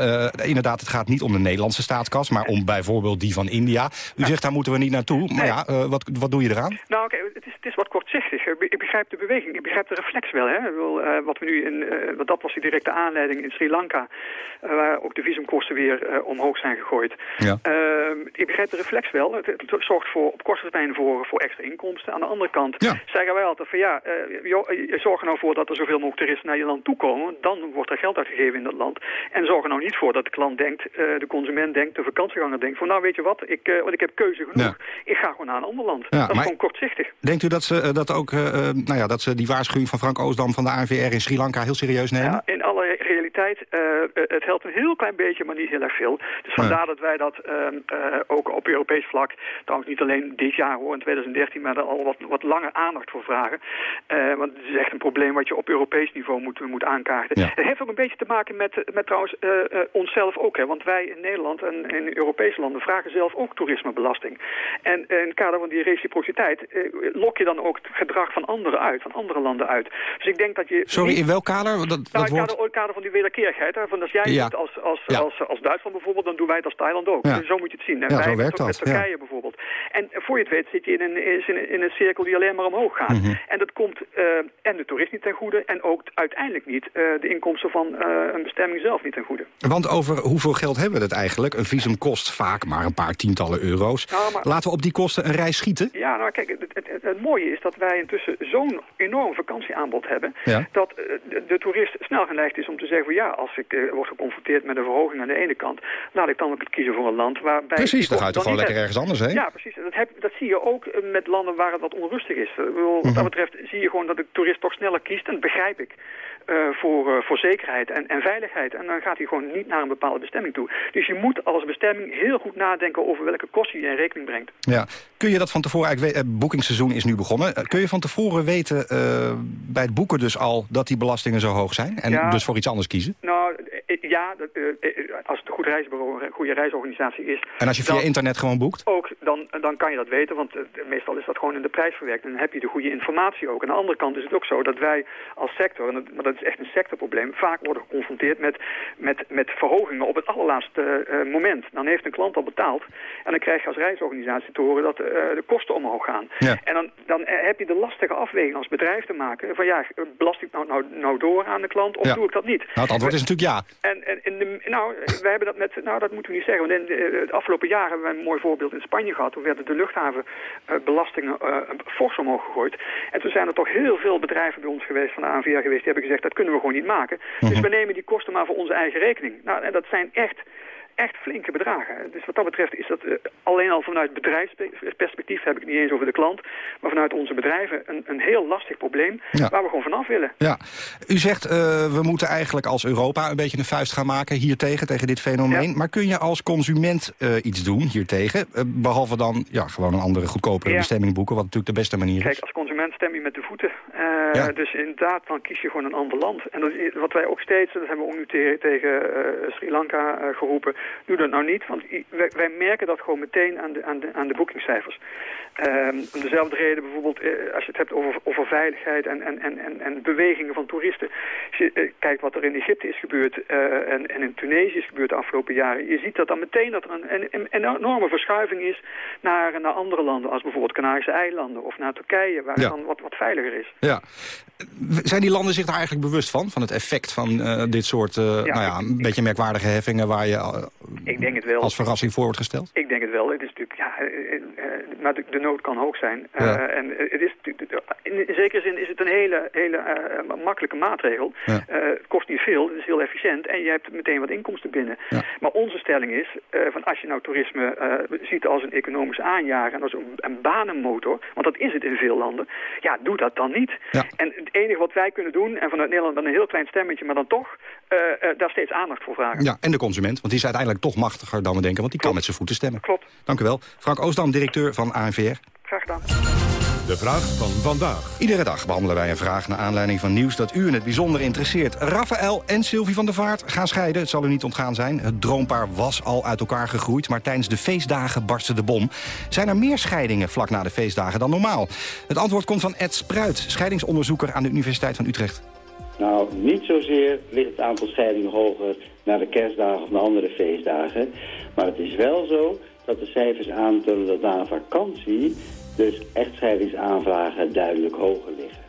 inderdaad, het gaat niet om de Nederlandse staatskas, maar om bijvoorbeeld die van India. U zegt, daar moeten we niet naartoe. Maar ja, wat, wat doe je eraan? Nou, oké, okay, het, is, het is wat kortzichtig. Ik begrijp de beweging, ik begrijp de reflex wel. Hè? Wil, wat we nu in, wat dat was die directe aanleiding in Sri Lanka, waar ook de visumkosten weer omhoog zijn gegooid. Ja. Ehm, ik begrijp de reflex wel. Het, het, zorgt voor, op korte termijn voor, voor extra inkomsten. Aan de andere kant ja. zeggen wij altijd van ja, zorg er nou voor dat er zoveel mogelijk toeristen naar je land toe komen. Dan wordt er geld uitgegeven in dat land. En zorg er nou niet voor dat de klant denkt, de consument denkt, de vakantieganger denkt van nou weet je wat, ik, uh, want ik heb keuze genoeg. Ja. Ik ga gewoon naar een ander land. Ja, dat is gewoon kortzichtig. Denkt u dat ze, uh, dat ook, uh, nou ja, dat ze die waarschuwing van Frank Oosdam van de ANVR in Sri Lanka heel serieus nemen? Ja, in alle realiteit, het helpt een heel klein beetje, maar niet heel erg veel. Dus vandaar dat wij dat ook op Europees vlak, trouwens niet alleen dit jaar hoor, in 2013, maar er al wat, wat langer aandacht voor vragen. want het is echt een probleem wat je op Europees niveau moet, moet aankaarten. Ja. Het heeft ook een beetje te maken met, met trouwens onszelf ook, hè, want wij in Nederland en in Europese landen vragen zelf ook toerismebelasting. En in het kader van die reciprociteit eh, lok je dan ook het gedrag van anderen uit, van andere landen uit. Dus ik denk dat je... Sorry, niet... in welk kader? Dat, nou, dat in woord... kader, kader van die wederkerigheid. Hè? Van als jij Ja. het als, als, Ja. als, als Duitsland bijvoorbeeld, dan doen wij het als Thailand ook. Ja. Dus Zo moet je het zien. En Ja, wij zo werkt het dat, met Turkije bijvoorbeeld. En voor je het weet zit je in een, is in, een- in een cirkel die alleen maar omhoog gaat. Mhm. En dat komt eh, en de toerist niet ten goede en ook uiteindelijk niet eh, de inkomsten van eh, een bestemming zelf niet ten goede. Want over hoeveel geld hebben we het eigenlijk? Een visum kost vaak maar een paar tientallen euro's. Maar- Laten we op die kosten een reis schieten? Ja, nou kijk, het, het, het- het mooie is dat wij intussen zo'n enorm vakantieaanbod hebben... Dat eh, de, de toerist snel geneigd is om te zeggen van ja, als ik eh, word geconfronteerd met een verhoging aan de ene kant... laat ik dan ook kiezen voor een land waarbij... Precies, dan ga je toch gewoon lekker ergens anders heen? Ja, precies. Dat, heb, dat zie je ook eh, met landen waar het wat onrustig is. Wat Mhm. dat betreft zie je gewoon dat de toerist toch sneller kiest, en dat begrijp ik... eh, voor, eh, voor zekerheid en, en veiligheid. En dan gaat hij gewoon niet naar een bepaalde bestemming toe. Dus je moet als bestemming heel goed nadenken over welke kosten je in rekening brengt. Ja. Kun je dat van tevoren, eigenlijk, het boekingsseizoen is nu begonnen. Kun je van tevoren weten, bij het boeken dus al, dat die belastingen zo hoog zijn? En Ja. dus voor iets anders kiezen? Nou, ja, dat, eh, eh, als het een goed reisbureau, een goede reisorganisatie is... En als je via internet gewoon boekt? Ook, dan, dan kan je dat weten, want eh, meestal is dat gewoon in de prijs verwerkt. En dan heb je de goede informatie ook. Aan de andere kant is het ook zo dat wij als sector, en dat, maar dat is echt een sectorprobleem, vaak worden geconfronteerd met, met, met verhogingen op het allerlaatste eh, moment. Dan heeft een klant al betaald en dan krijg je als reisorganisatie te horen dat eh, de kosten omhoog gaan. Ja. En dan, dan eh, heb je de lastige afweging als bedrijf te maken van ja, belast ik nou, nou, nou door aan de klant of Ja. doe ik dat niet? Nou, het antwoord is natuurlijk ja. En, en in de, nou, we hebben dat met, nou dat moeten we niet zeggen, want in de, het afgelopen jaar hebben we een mooi voorbeeld in Spanje gehad. Toen werden de luchthavenbelastingen eh fors omhoog gegooid. En toen zijn er toch heel veel bedrijven bij ons geweest, van de ANVR geweest, die hebben gezegd, dat kunnen we gewoon niet maken. Dus we nemen die kosten maar voor onze eigen rekening. Nou, en dat zijn echt echt flinke bedragen. Dus wat dat betreft is dat eh, alleen al vanuit bedrijfsperspectief, heb ik het niet eens over de klant, maar vanuit onze bedrijven een, een heel lastig probleem Ja. waar we gewoon vanaf willen. Ja. U zegt, eh, we moeten eigenlijk als Europa een beetje een vuist gaan maken hiertegen, tegen dit fenomeen. Maar kun je als consument eh, iets doen hiertegen? Eh, behalve dan ja, gewoon een andere, goedkopere Ja. bestemming boeken, wat natuurlijk de beste manier is. Kijk, als consument stem je met de voeten. Dus inderdaad, dan kies je gewoon een ander land. En dat wat wij ook steeds, dat hebben we ook nu te- tegen Sri Lanka geroepen, doe dat nou niet. Want wij, wij merken dat gewoon meteen aan de, aan de, aan de boekingscijfers. Ehm, om dezelfde reden bijvoorbeeld, eh, als je het hebt over, over veiligheid en, en, en, en, en bewegingen van toeristen. Als je eh, kijkt wat er in Egypte is gebeurd eh, en, en in Tunesië is gebeurd de afgelopen jaren. Je ziet dat dan meteen dat er een, een, een enorme verschuiving is naar, naar andere landen. Als bijvoorbeeld Canarische eilanden of naar Turkije, waar Ja. het dan wat, wat veiliger is. Ja. Zijn die landen zich daar eigenlijk bewust van? Van het effect van dit soort, nou ja, een beetje merkwaardige heffingen... waar je Ik denk het wel. als verrassing voor wordt gesteld? Ik denk het wel. Het is natuurlijk, ja, eh, eh, eh, maar de, de nood kan hoog zijn. Ja. en het is, in, zekere zin is het een hele, hele makkelijke maatregel. Ja. Het kost niet veel, het is heel efficiënt en je hebt meteen wat inkomsten binnen. Maar onze stelling is, van als je nou toerisme ziet als een economisch aanjager en als een, een banenmotor, want dat is het in veel landen, ja, doe dat dan niet. En het enige wat wij kunnen doen, en vanuit Nederland dan een heel klein stemmetje, maar dan toch, daar steeds aandacht voor vragen. Ja, en de consument, want die is uiteindelijk toch machtiger dan we denken... want die kan met zijn voeten stemmen. Klopt. Dank u wel. Frank Oosdam, directeur van ANVR. Graag gedaan. De vraag van vandaag. Iedere dag behandelen wij een vraag naar aanleiding van nieuws dat u in het bijzonder interesseert. Raphaël en Sylvie van der Vaart gaan scheiden. Het zal u niet ontgaan zijn. Het droompaar was al uit elkaar gegroeid, maar tijdens de feestdagen barstte de bom. Zijn er meer scheidingen vlak na de feestdagen dan normaal? Het antwoord komt van Ed Spruit, scheidingsonderzoeker aan de Universiteit van Utrecht. Nou, niet zozeer ligt het aantal scheidingen hoger naar de kerstdagen of naar andere feestdagen. Maar het is wel zo dat de cijfers aantonen dat na een vakantie dus echtscheidingsaanvragen duidelijk hoger liggen.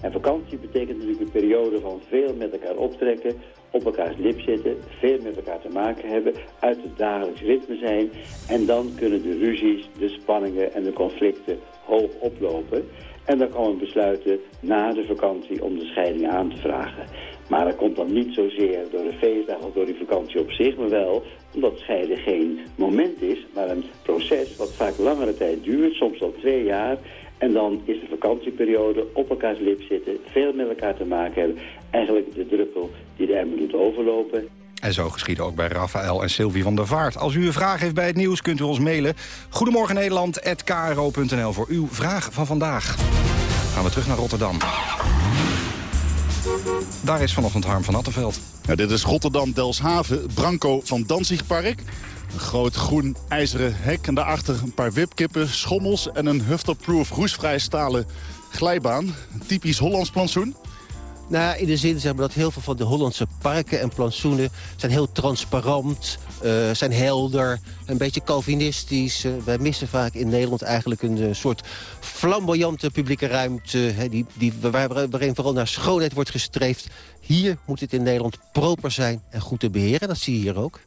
En vakantie betekent natuurlijk een periode van veel met elkaar optrekken, op elkaars lip zitten, veel met elkaar te maken hebben, uit het dagelijks ritme zijn. En dan kunnen de ruzies, de spanningen en de conflicten hoog oplopen. En dan kan men besluiten na de vakantie om de scheiding aan te vragen. Maar dat komt dan niet zozeer door de feestdag of door die vakantie op zich, maar wel omdat scheiden geen moment is, maar een proces wat vaak langere tijd duurt, soms al twee jaar. En dan is de vakantieperiode op elkaars lip zitten, veel met elkaar te maken hebben. Eigenlijk de druppel die de emmer doet overlopen. En zo geschiedde ook bij Raphaël en Sylvie van der Vaart. Als u een vraag heeft bij het nieuws, kunt u ons mailen. Goedemorgen Nederland@kro.nl voor uw vraag van vandaag. Gaan we terug naar Rotterdam. Daar is vanochtend Harm van Attenveld. Ja, dit is Rotterdam-Delshaven, Branco van Danzigpark. Een groot groen ijzeren hek en daarachter een paar wipkippen, schommels... en een hufterproof roestvrij stalen glijbaan. Typisch Hollands plantsoen. Nou, in de zin zeg maar, dat heel veel van de Hollandse parken en plantsoenen... zijn heel transparant, uh, zijn helder, een beetje calvinistisch. Uh, wij missen vaak in Nederland eigenlijk een uh, soort flamboyante publieke ruimte... Hè, die, die, waar, waarin vooral naar schoonheid wordt gestreefd. Hier moet het in Nederland proper zijn en goed te beheren. Dat zie je hier ook.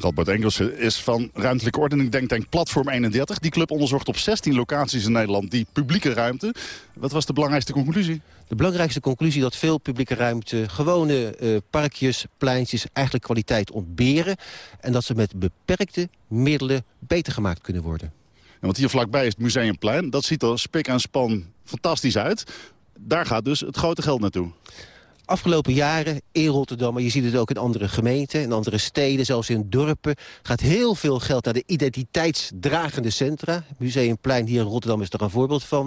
Radboud Engels is van Ruimtelijke Ordening Denktank Platform 31. Die club onderzocht op 16 locaties in Nederland die publieke ruimte. Wat was de belangrijkste conclusie? De belangrijkste conclusie dat veel publieke ruimte... gewone uh, parkjes, pleintjes eigenlijk kwaliteit ontberen... en dat ze met beperkte middelen beter gemaakt kunnen worden. En want hier vlakbij is het Museumplein. Dat ziet er spik en span fantastisch uit. Daar gaat dus het grote geld naartoe afgelopen jaren in Rotterdam... maar je ziet het ook in andere gemeenten, in andere steden, zelfs in dorpen... gaat heel veel geld naar de identiteitsdragende centra. Museumplein hier in Rotterdam is er een voorbeeld van.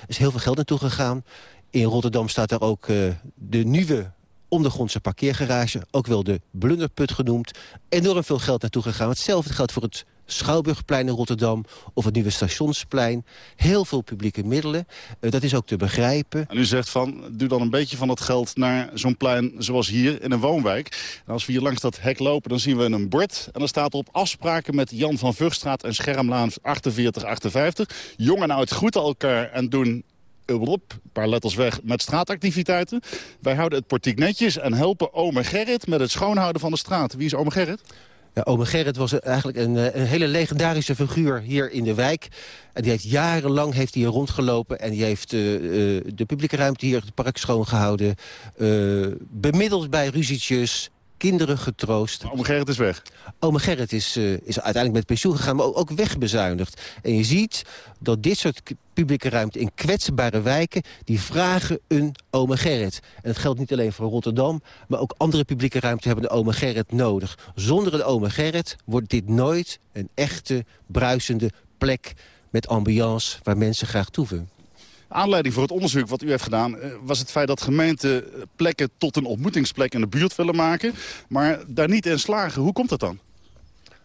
Er is heel veel geld naartoe gegaan. In Rotterdam staat daar ook uh, de nieuwe ondergrondse parkeergarage, ook wel de blunderput genoemd. Enorm veel geld naartoe gegaan. Hetzelfde geldt voor het Schouwburgplein in Rotterdam of het nieuwe Stationsplein. Heel veel publieke middelen. Uh, dat is ook te begrijpen. En u zegt van, doe dan een beetje van dat geld naar zo'n plein zoals hier in een woonwijk. En als we hier langs dat hek lopen, dan zien we een bord. En dan staat erop afspraken met Jan van Vugstraat en Schermlaan 4858. Jong en oud groeten elkaar en doen een paar letters weg, met straatactiviteiten. Wij houden het portiek netjes en helpen ome Gerrit met het schoonhouden van de straat. Wie is ome Gerrit? Ome Gerrit was eigenlijk een, eh, een, hele legendarische figuur hier in de wijk. En die heeft jarenlang heeft hier rondgelopen... en die heeft uh, uh, de publieke ruimte hier, het park schoongehouden... Uh, bemiddeld bij ruzietjes, kinderen getroost. Ome Gerrit is weg? Ome Gerrit is, uh, is uiteindelijk met pensioen gegaan, maar ook, ook wegbezuinigd. En je ziet dat dit soort publieke ruimte in kwetsbare wijken... die vragen een ome Gerrit. En dat geldt niet alleen voor Rotterdam... maar ook andere publieke ruimte hebben een ome Gerrit nodig. Zonder een ome Gerrit wordt dit nooit een echte, bruisende plek... met ambiance waar mensen graag toeven. Aanleiding voor het onderzoek wat u heeft gedaan... Eh, was het feit dat gemeenten plekken tot een ontmoetingsplek in de buurt willen maken... maar daar niet in slagen. Hoe komt dat dan?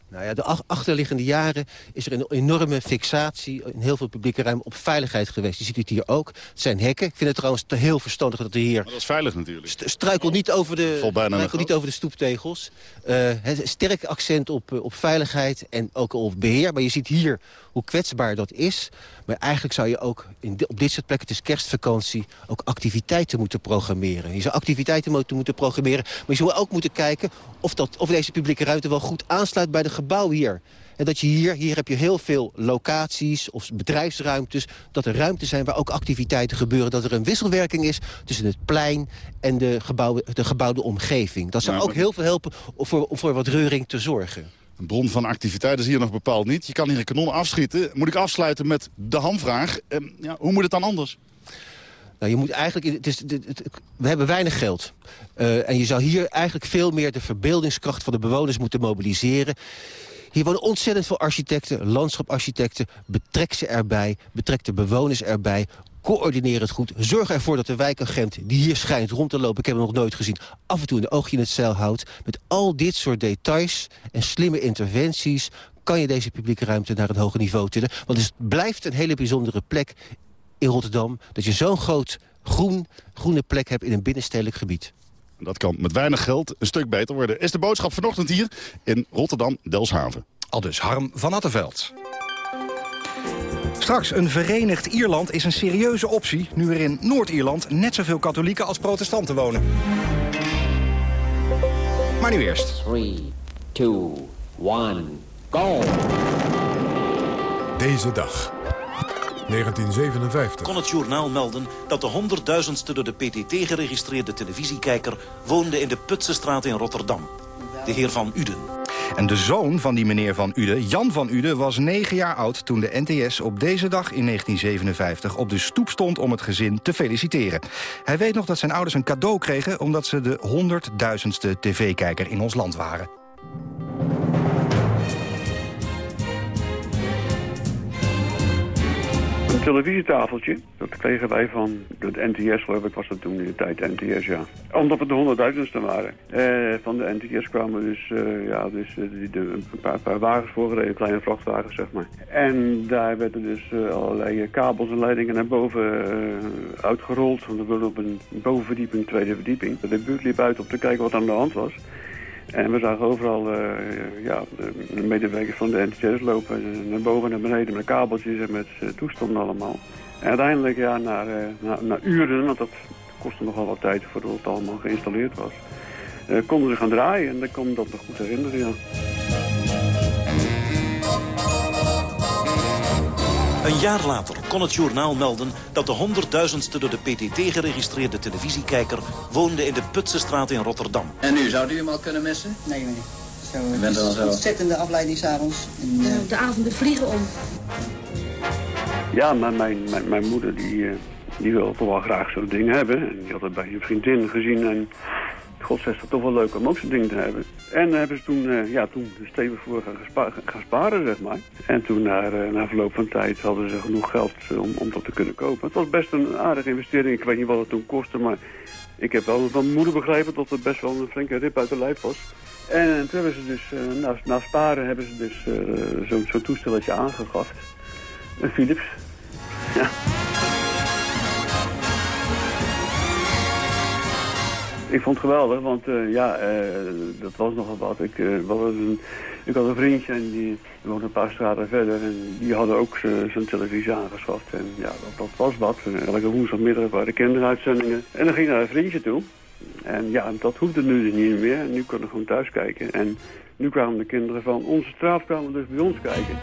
Nou ja, de achterliggende jaren is er een enorme fixatie in heel veel publieke ruimte op veiligheid geweest. Je ziet het hier ook. Het zijn hekken. Ik vind het trouwens heel verstandig dat er hier... Maar dat is veilig natuurlijk. St struikel niet over de, struikel niet over de stoeptegels. Uh, sterk accent op, eh, op veiligheid en ook op beheer. Maar je ziet hier hoe kwetsbaar dat is. Maar eigenlijk zou je ook in op dit soort plekken, het is kerstvakantie... ook activiteiten moeten programmeren. Je zou activiteiten moeten, moeten programmeren. Maar je zou ook moeten kijken of, dat, of deze publieke ruimte wel goed aansluit bij de gebouw hier. En dat je hier, hier heb je heel veel locaties of bedrijfsruimtes... dat er ruimtes zijn waar ook activiteiten gebeuren... dat er een wisselwerking is tussen het plein en de, gebouwen, de gebouwde omgeving. Dat zou ook heel veel helpen om voor, om voor wat reuring te zorgen. Een bron van activiteiten is hier nog bepaald niet. Je kan hier een kanon afschieten. Moet ik afsluiten met de hamvraag. Eh, ja, hoe moet het dan anders? Nou, je moet eigenlijk, het is, we hebben weinig geld. Uh, en je zou hier eigenlijk veel meer de verbeeldingskracht van de bewoners moeten mobiliseren. Hier wonen ontzettend veel architecten, landschaparchitecten. Betrek ze erbij, betrek de bewoners erbij. Coördineer het goed. Zorg ervoor dat de wijkagent die hier schijnt rond te lopen... ik heb hem nog nooit gezien, af en toe een oogje in het zeil houdt. Met al dit soort details en slimme interventies kan je deze publieke ruimte naar een hoger niveau tillen. Want het blijft een hele bijzondere plek in Rotterdam... dat je zo'n groot groen, groene plek hebt in een binnenstedelijk gebied. Dat kan met weinig geld een stuk beter worden. Is de boodschap vanochtend hier in Rotterdam-Delshaven. Al dus Harm van Attenveld. Straks, een verenigd Ierland is een serieuze optie... nu er in Noord-Ierland net zoveel katholieken als protestanten wonen. Maar nu eerst. 3, 2, 1, go! Deze dag. 1957. Kon het journaal melden dat de honderdduizendste door de PTT geregistreerde televisiekijker woonde in de Putsenstraat in Rotterdam. De heer Van Uden. En de zoon van die meneer Van Uden, Jan van Uden, was negen jaar oud... toen de NTS op deze dag in 1957 op de stoep stond om het gezin te feliciteren. Hij weet nog dat zijn ouders een cadeau kregen... omdat ze de honderdduizendste tv-kijker in ons land waren. Televisietafeltje, dat kregen wij van de NTS, geloof ik, was dat toen in de tijd NTS, ja. Omdat we de honderdduizendste waren. Eh, van de NTS kwamen dus, uh, ja, dus de, een paar, paar, wagens voorgereden, kleine vrachtwagens, zeg maar. En daar werden dus allerlei kabels en leidingen naar boven uitgerold. Want we wilden op een bovenverdieping, tweede verdieping. De buurt liep uit om te kijken wat aan de hand was. En we zagen overal uh, ja, de medewerkers van de NTS lopen naar boven en naar beneden met kabeltjes en met uh, toestanden allemaal. En uiteindelijk, ja, na, uh, na, na, uren, want dat kostte nogal wat tijd voordat het allemaal geïnstalleerd was, konden ze gaan draaien. En ik kon me dat nog goed herinneren, ja. Een jaar later kon het journaal melden dat de honderdduizendste door de PTT geregistreerde televisiekijker woonde in de Putsenstraat in Rotterdam. En nu, zou u hem al kunnen missen? Nee, meneer. Zo, u bent al zo. ontzettende afleiding s'avonds. Uh... De avonden vliegen om. Ja, maar mijn, mijn, mijn moeder die, uh, die wil toch wel graag zo'n ding hebben. En die had het bij een vriendin gezien en God zegt het toch wel leuk om ook zo'n ding te hebben. En hebben ze toen, uh, ja, toen stevig voor gaan, gaan, sparen, zeg maar. En toen, na, uh, na verloop van tijd, hadden ze genoeg geld om, om dat te kunnen kopen. Het was best een aardige investering. Ik weet niet wat het toen kostte, maar ik heb wel van mijn moeder begrepen dat het best wel een flinke rip uit de lijf was. En toen hebben ze dus, na, na sparen, hebben ze dus zo'n zo toestelletje aangegaft. Een Philips. Ja. Ik vond het geweldig, want uh, ja, uh, dat was nogal wat. Ik, uh, was een, ik had een vriendje en die woonde een paar straten verder. En die hadden ook zijn televisie aangeschaft. En ja, dat, was wat. Elke woensdagmiddag waren kinderuitzendingen. En dan ging ik naar een vriendje toe. En ja, dat hoefde nu dus niet meer. En nu kon ik gewoon thuis kijken. En nu kwamen de kinderen van onze straat kwamen dus bij ons kijken.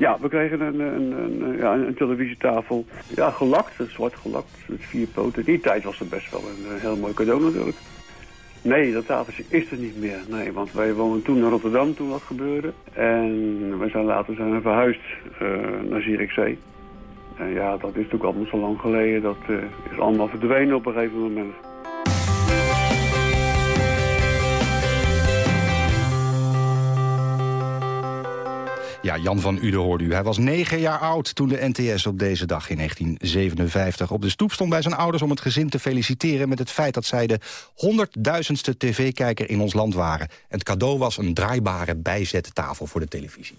Ja, we kregen een, een, een, ja, een televisietafel. Ja, gelakt, zwart gelakt, met vier poten. Die tijd was het best wel een, heel mooi cadeau natuurlijk. Nee, dat tafeltje is er niet meer. Nee, want wij woonden toen naar Rotterdam toen dat gebeurde. En we zijn later zijn verhuisd uh, naar Zierikzee. En ja, dat is natuurlijk allemaal zo lang geleden. Dat uh, is allemaal verdwenen op een gegeven moment. Ja, Jan van Uden hoorde u. Hij was negen jaar oud toen de NTS op deze dag in 1957 op de stoep stond bij zijn ouders om het gezin te feliciteren met het feit dat zij de honderdduizendste tv-kijker in ons land waren. En het cadeau was een draaibare bijzettafel voor de televisie.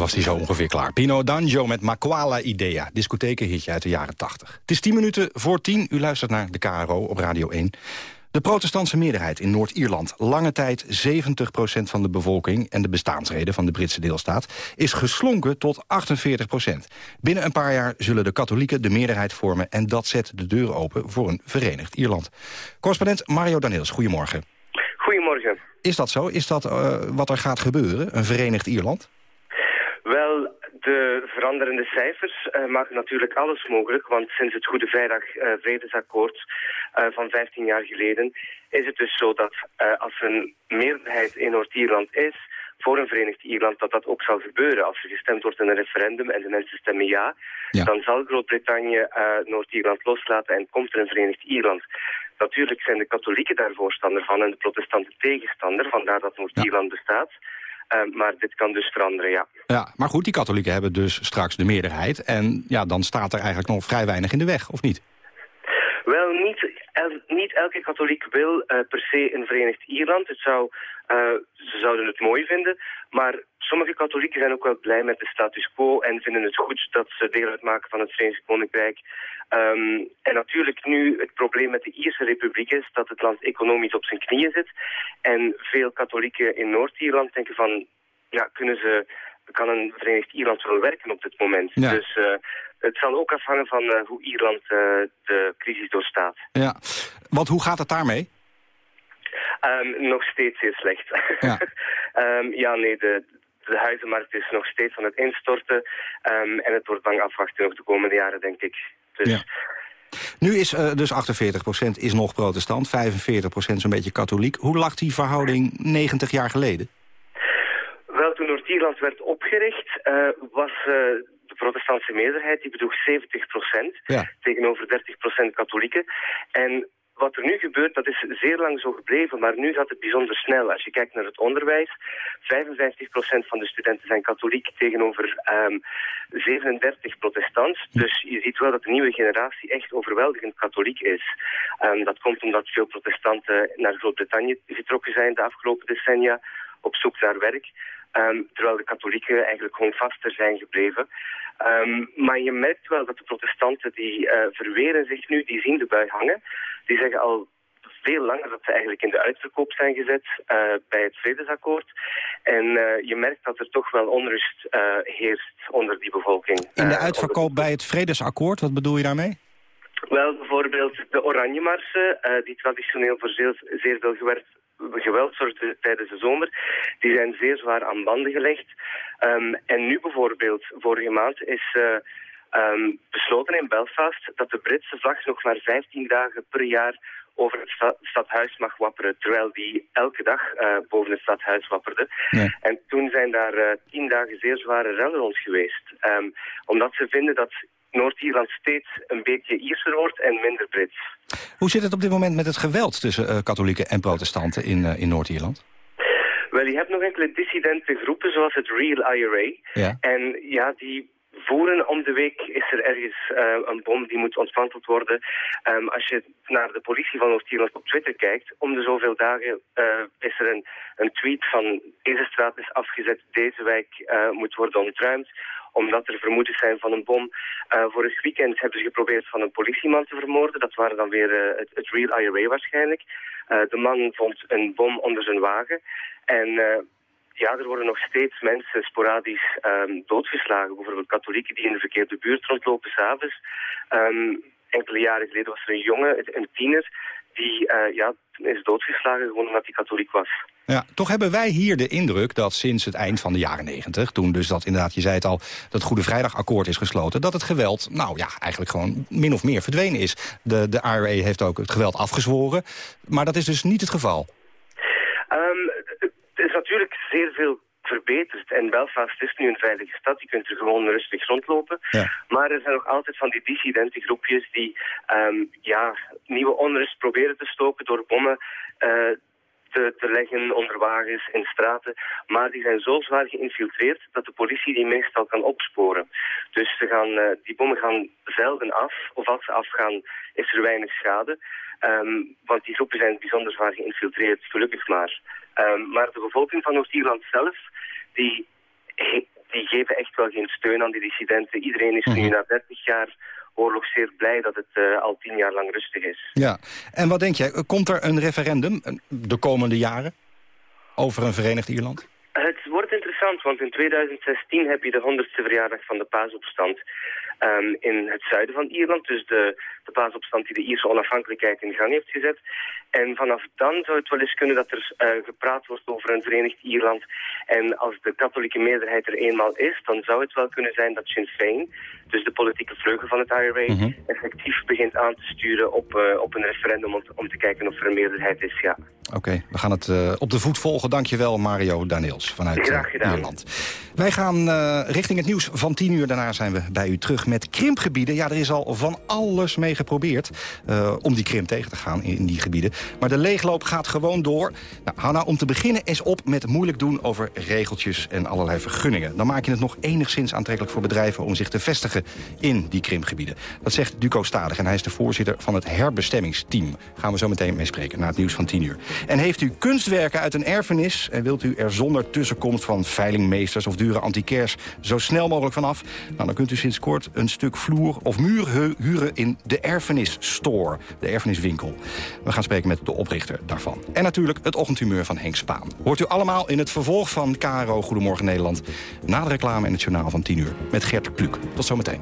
Was hij zo ongeveer klaar. Pino Danjo met Makwala Idea, discothekenhitje uit de jaren 80. Het is 10 minuten voor 10. U luistert naar de KRO op Radio 1. De protestantse meerderheid in Noord-Ierland, lange tijd 70% van de bevolking... en de bestaansreden van de Britse deelstaat, is geslonken tot 48% Binnen een paar jaar zullen de katholieken de meerderheid vormen... en dat zet de deur open voor een verenigd Ierland. Correspondent Mario Daniels, goedemorgen. Goedemorgen. Is dat zo? Is dat uh, wat er gaat gebeuren, een verenigd Ierland? Wel, de veranderende cijfers uh, maken natuurlijk alles mogelijk, want sinds het Goede Vrijdag uh, Vredesakkoord uh, van 15 jaar geleden is het dus zo dat als er een meerderheid in Noord-Ierland is voor een Verenigd Ierland, dat dat ook zal gebeuren. Als er gestemd wordt in een referendum en de mensen stemmen ja, ja. dan zal Groot-Brittannië Noord-Ierland loslaten en komt er een Verenigd Ierland. Natuurlijk zijn de katholieken daar voorstander van en de protestanten tegenstander, vandaar dat Noord-Ierland ja. bestaat. Uh, maar dit kan dus veranderen, ja. Ja, maar goed, die katholieken hebben dus straks de meerderheid. En ja, dan staat er eigenlijk nog vrij weinig in de weg, of niet? Wel, niet, el, niet elke katholiek wil uh, per se een Verenigd Ierland. Het zou, uh, ze zouden het mooi vinden. Maar sommige katholieken zijn ook wel blij met de status quo... en vinden het goed dat ze deel uitmaken van het Verenigd Koninkrijk. Um, en natuurlijk nu het probleem met de Ierse Republiek is... dat het land economisch op zijn knieën zit. En veel katholieken in Noord-Ierland denken van... ja, kunnen ze, kan een Verenigd Ierland wel werken op dit moment? Ja. Dus... Uh, het zal ook afhangen van uh, hoe Ierland uh, de crisis doorstaat. Ja, want hoe gaat het daarmee? Um, nog steeds heel slecht. Ja, um, ja nee, de, de huizenmarkt is nog steeds aan het instorten. Um, en het wordt bang afwachten nog de komende jaren, denk ik. Dus... Ja. Nu is uh, dus 48% is nog protestant, 45% zo'n beetje katholiek. Hoe lag die verhouding 90 jaar geleden? Wel, toen Noord-Ierland werd opgericht, uh, was uh, protestantse meerderheid, die bedroeg 70 ja. tegenover 30% katholieken. En wat er nu gebeurt, dat is zeer lang zo gebleven, maar nu gaat het bijzonder snel. Als je kijkt naar het onderwijs, 55% van de studenten zijn katholiek tegenover um, 37 protestants. Dus je ziet wel dat de nieuwe generatie echt overweldigend katholiek is. Um, dat komt omdat veel protestanten naar Groot-Brittannië getrokken zijn de afgelopen decennia op zoek naar werk. Um, terwijl de katholieken eigenlijk gewoon vaster zijn gebleven. Um, maar je merkt wel dat de protestanten die uh, verweren zich nu, die zien de bui hangen. Die zeggen al veel langer dat ze eigenlijk in de uitverkoop zijn gezet uh, bij het vredesakkoord. En uh, je merkt dat er toch wel onrust heerst onder die bevolking. In de uitverkoop bij het vredesakkoord, wat bedoel je daarmee? Wel, bijvoorbeeld de Oranje-marsen, die traditioneel voor zeer, zeer veel gewerkt geweldsoorten tijdens de zomer, die zijn zeer zwaar aan banden gelegd. Um, en nu bijvoorbeeld, vorige maand, is uh, um, besloten in Belfast dat de Britse vlag nog maar 15 dagen per jaar over het stadhuis mag wapperen, terwijl die elke dag uh, boven het stadhuis wapperde. Ja. En toen zijn daar uh, tien dagen zeer zware rellen rond geweest. Um, omdat ze vinden dat Noord-Ierland steeds een beetje Ierser wordt en minder Brits. Hoe zit het op dit moment met het geweld tussen uh, katholieken en protestanten in, in Noord-Ierland? Wel, je hebt nog enkele dissidente groepen, zoals het Real IRA. Ja. En ja, die voeren om de week is er ergens uh, een bom die moet ontmanteld worden. Um, als je naar de politie van Oost-Ierland op Twitter kijkt, om de zoveel dagen uh, is er een, een tweet van deze straat is afgezet, deze wijk uh, moet worden ontruimd omdat er vermoedens zijn van een bom. Vorig weekend hebben ze geprobeerd van een politieman te vermoorden. Dat waren dan weer het, Real IRA waarschijnlijk. De man vond een bom onder zijn wagen. En ja, er worden nog steeds mensen sporadisch um, doodgeslagen. Bijvoorbeeld katholieken die in de verkeerde buurt rondlopen s'avonds. Um, enkele jaren geleden was er een jongen, een tiener, die uh, ja, is doodgeslagen gewoon omdat hij katholiek was. Ja, toch hebben wij hier de indruk dat sinds het eind van de jaren negentig... toen dus dat inderdaad, je zei het al, dat Goede Vrijdagakkoord is gesloten... dat het geweld, nou ja, eigenlijk gewoon min of meer verdwenen is. De, de IRA heeft ook het geweld afgezworen, maar dat is dus niet het geval. Um, natuurlijk zeer veel verbeterd. En Belfast is nu een veilige stad. Je kunt er gewoon rustig rondlopen. Ja. Maar er zijn nog altijd van die dissidente groepjes die um, ja, nieuwe onrust proberen te stoken door bommen uh, te, te, leggen onder wagens in straten. Maar die zijn zo zwaar geïnfiltreerd dat de politie die meestal kan opsporen. Dus ze gaan, uh, die bommen gaan zelden af. Of als ze afgaan is er weinig schade. Um, want die groepen zijn bijzonder zwaar geïnfiltreerd, gelukkig maar. Um, maar de bevolking van Oost-Ierland zelf, die, die geven echt wel geen steun aan die dissidenten. Iedereen is nu mhm. na 30 jaar oorlog zeer blij dat het uh, al tien jaar lang rustig is. Ja, en wat denk jij, komt er een referendum de komende jaren over een Verenigd Ierland? Het wordt interessant, want in 2016 heb je de 100ste verjaardag van de paasopstand um, in het zuiden van Ierland. Dus de, de paasopstand die de Ierse onafhankelijkheid in gang heeft gezet. En vanaf dan zou het wel eens kunnen dat er uh, gepraat wordt over een Verenigd Ierland. En als de katholieke meerderheid er eenmaal is, dan zou het wel kunnen zijn dat Sinn Féin, dus de politieke vleugel van het IRA, mm effectief begint aan te sturen op, uh, op een referendum om, om, te kijken of er een meerderheid is, ja. Oké, okay, we gaan het uh, op de voet volgen. Dankjewel Mario Daniels vanuit Ierland. Wij gaan richting het nieuws van 10 uur. Daarna zijn we bij u terug met krimpgebieden. Ja, er is al van alles mee geprobeerd om die krimp tegen te gaan in, in die gebieden. Maar de leegloop gaat gewoon door. Nou, hou nou om te beginnen eens op met moeilijk doen over regeltjes en allerlei vergunningen. Dan maak je het nog enigszins aantrekkelijk voor bedrijven om zich te vestigen in die krimpgebieden. Dat zegt Duco Stadig en hij is de voorzitter van het herbestemmingsteam. Gaan we zo meteen mee spreken na het nieuws van 10 uur. En heeft u kunstwerken uit een erfenis en wilt u er zonder tussenkomst van veilingmeesters of dure antiquairs zo snel mogelijk vanaf? Nou, dan kunt u sinds kort een stuk vloer of muur huren in de Erfenisstore, de erfeniswinkel. We gaan spreken met de oprichter daarvan. En natuurlijk het ochtendhumeur van Henk Spaan. Hoort u allemaal in het vervolg van KRO Goedemorgen Nederland... na de reclame in het journaal van 10 uur met Gert Kluk. Tot zometeen.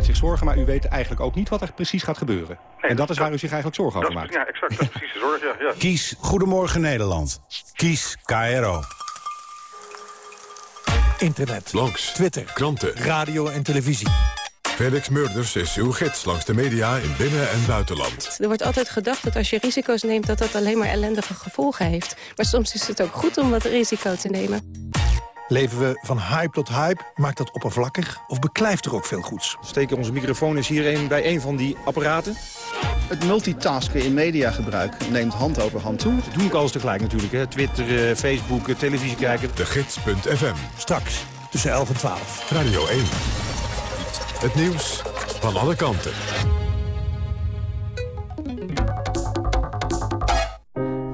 Maakt zich zorgen, maar u weet eigenlijk ook niet wat er precies gaat gebeuren. en dat is waar u zich eigenlijk zorgen over maakt. Ja, exact. Dat is precies de zorg, ja, ja. Kies Goedemorgen Nederland. Kies KRO. Internet, blogs, Twitter, kranten, radio en televisie. Felix Murders is uw gids langs de media in binnen- en buitenland. Er wordt altijd gedacht dat als je risico's neemt... dat dat alleen maar ellendige gevolgen heeft. Maar soms is het ook goed om wat risico te nemen. Leven we van hype tot hype? Maakt dat oppervlakkig? Of beklijft er ook veel goeds? Steken onze microfoon is hier een bij een van die apparaten. Het multitasken in mediagebruik neemt hand over hand toe. Dat doe ik alles tegelijk natuurlijk. Hè. Twitter, eh, Facebook, eh, televisie kijken. De Gids.fm. Straks tussen 11 en 12. Radio 1. Het nieuws van alle kanten.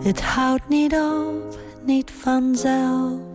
Het houdt niet op, niet vanzelf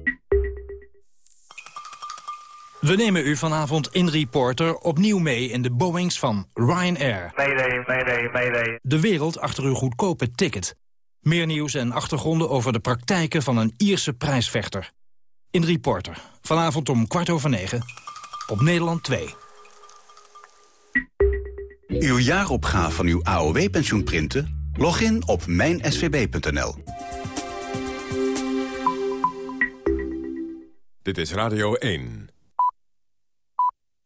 We nemen u vanavond in Reporter opnieuw mee in de Boeings van Ryanair. Mayday, mayday, mayday. De wereld achter uw goedkope ticket. Meer nieuws en achtergronden over de praktijken van een Ierse prijsvechter. In Reporter, vanavond om kwart over negen, op Nederland 2. Uw jaaropgave van uw AOW-pensioen printen? Log in op mijnsvb.nl. Dit is Radio 1.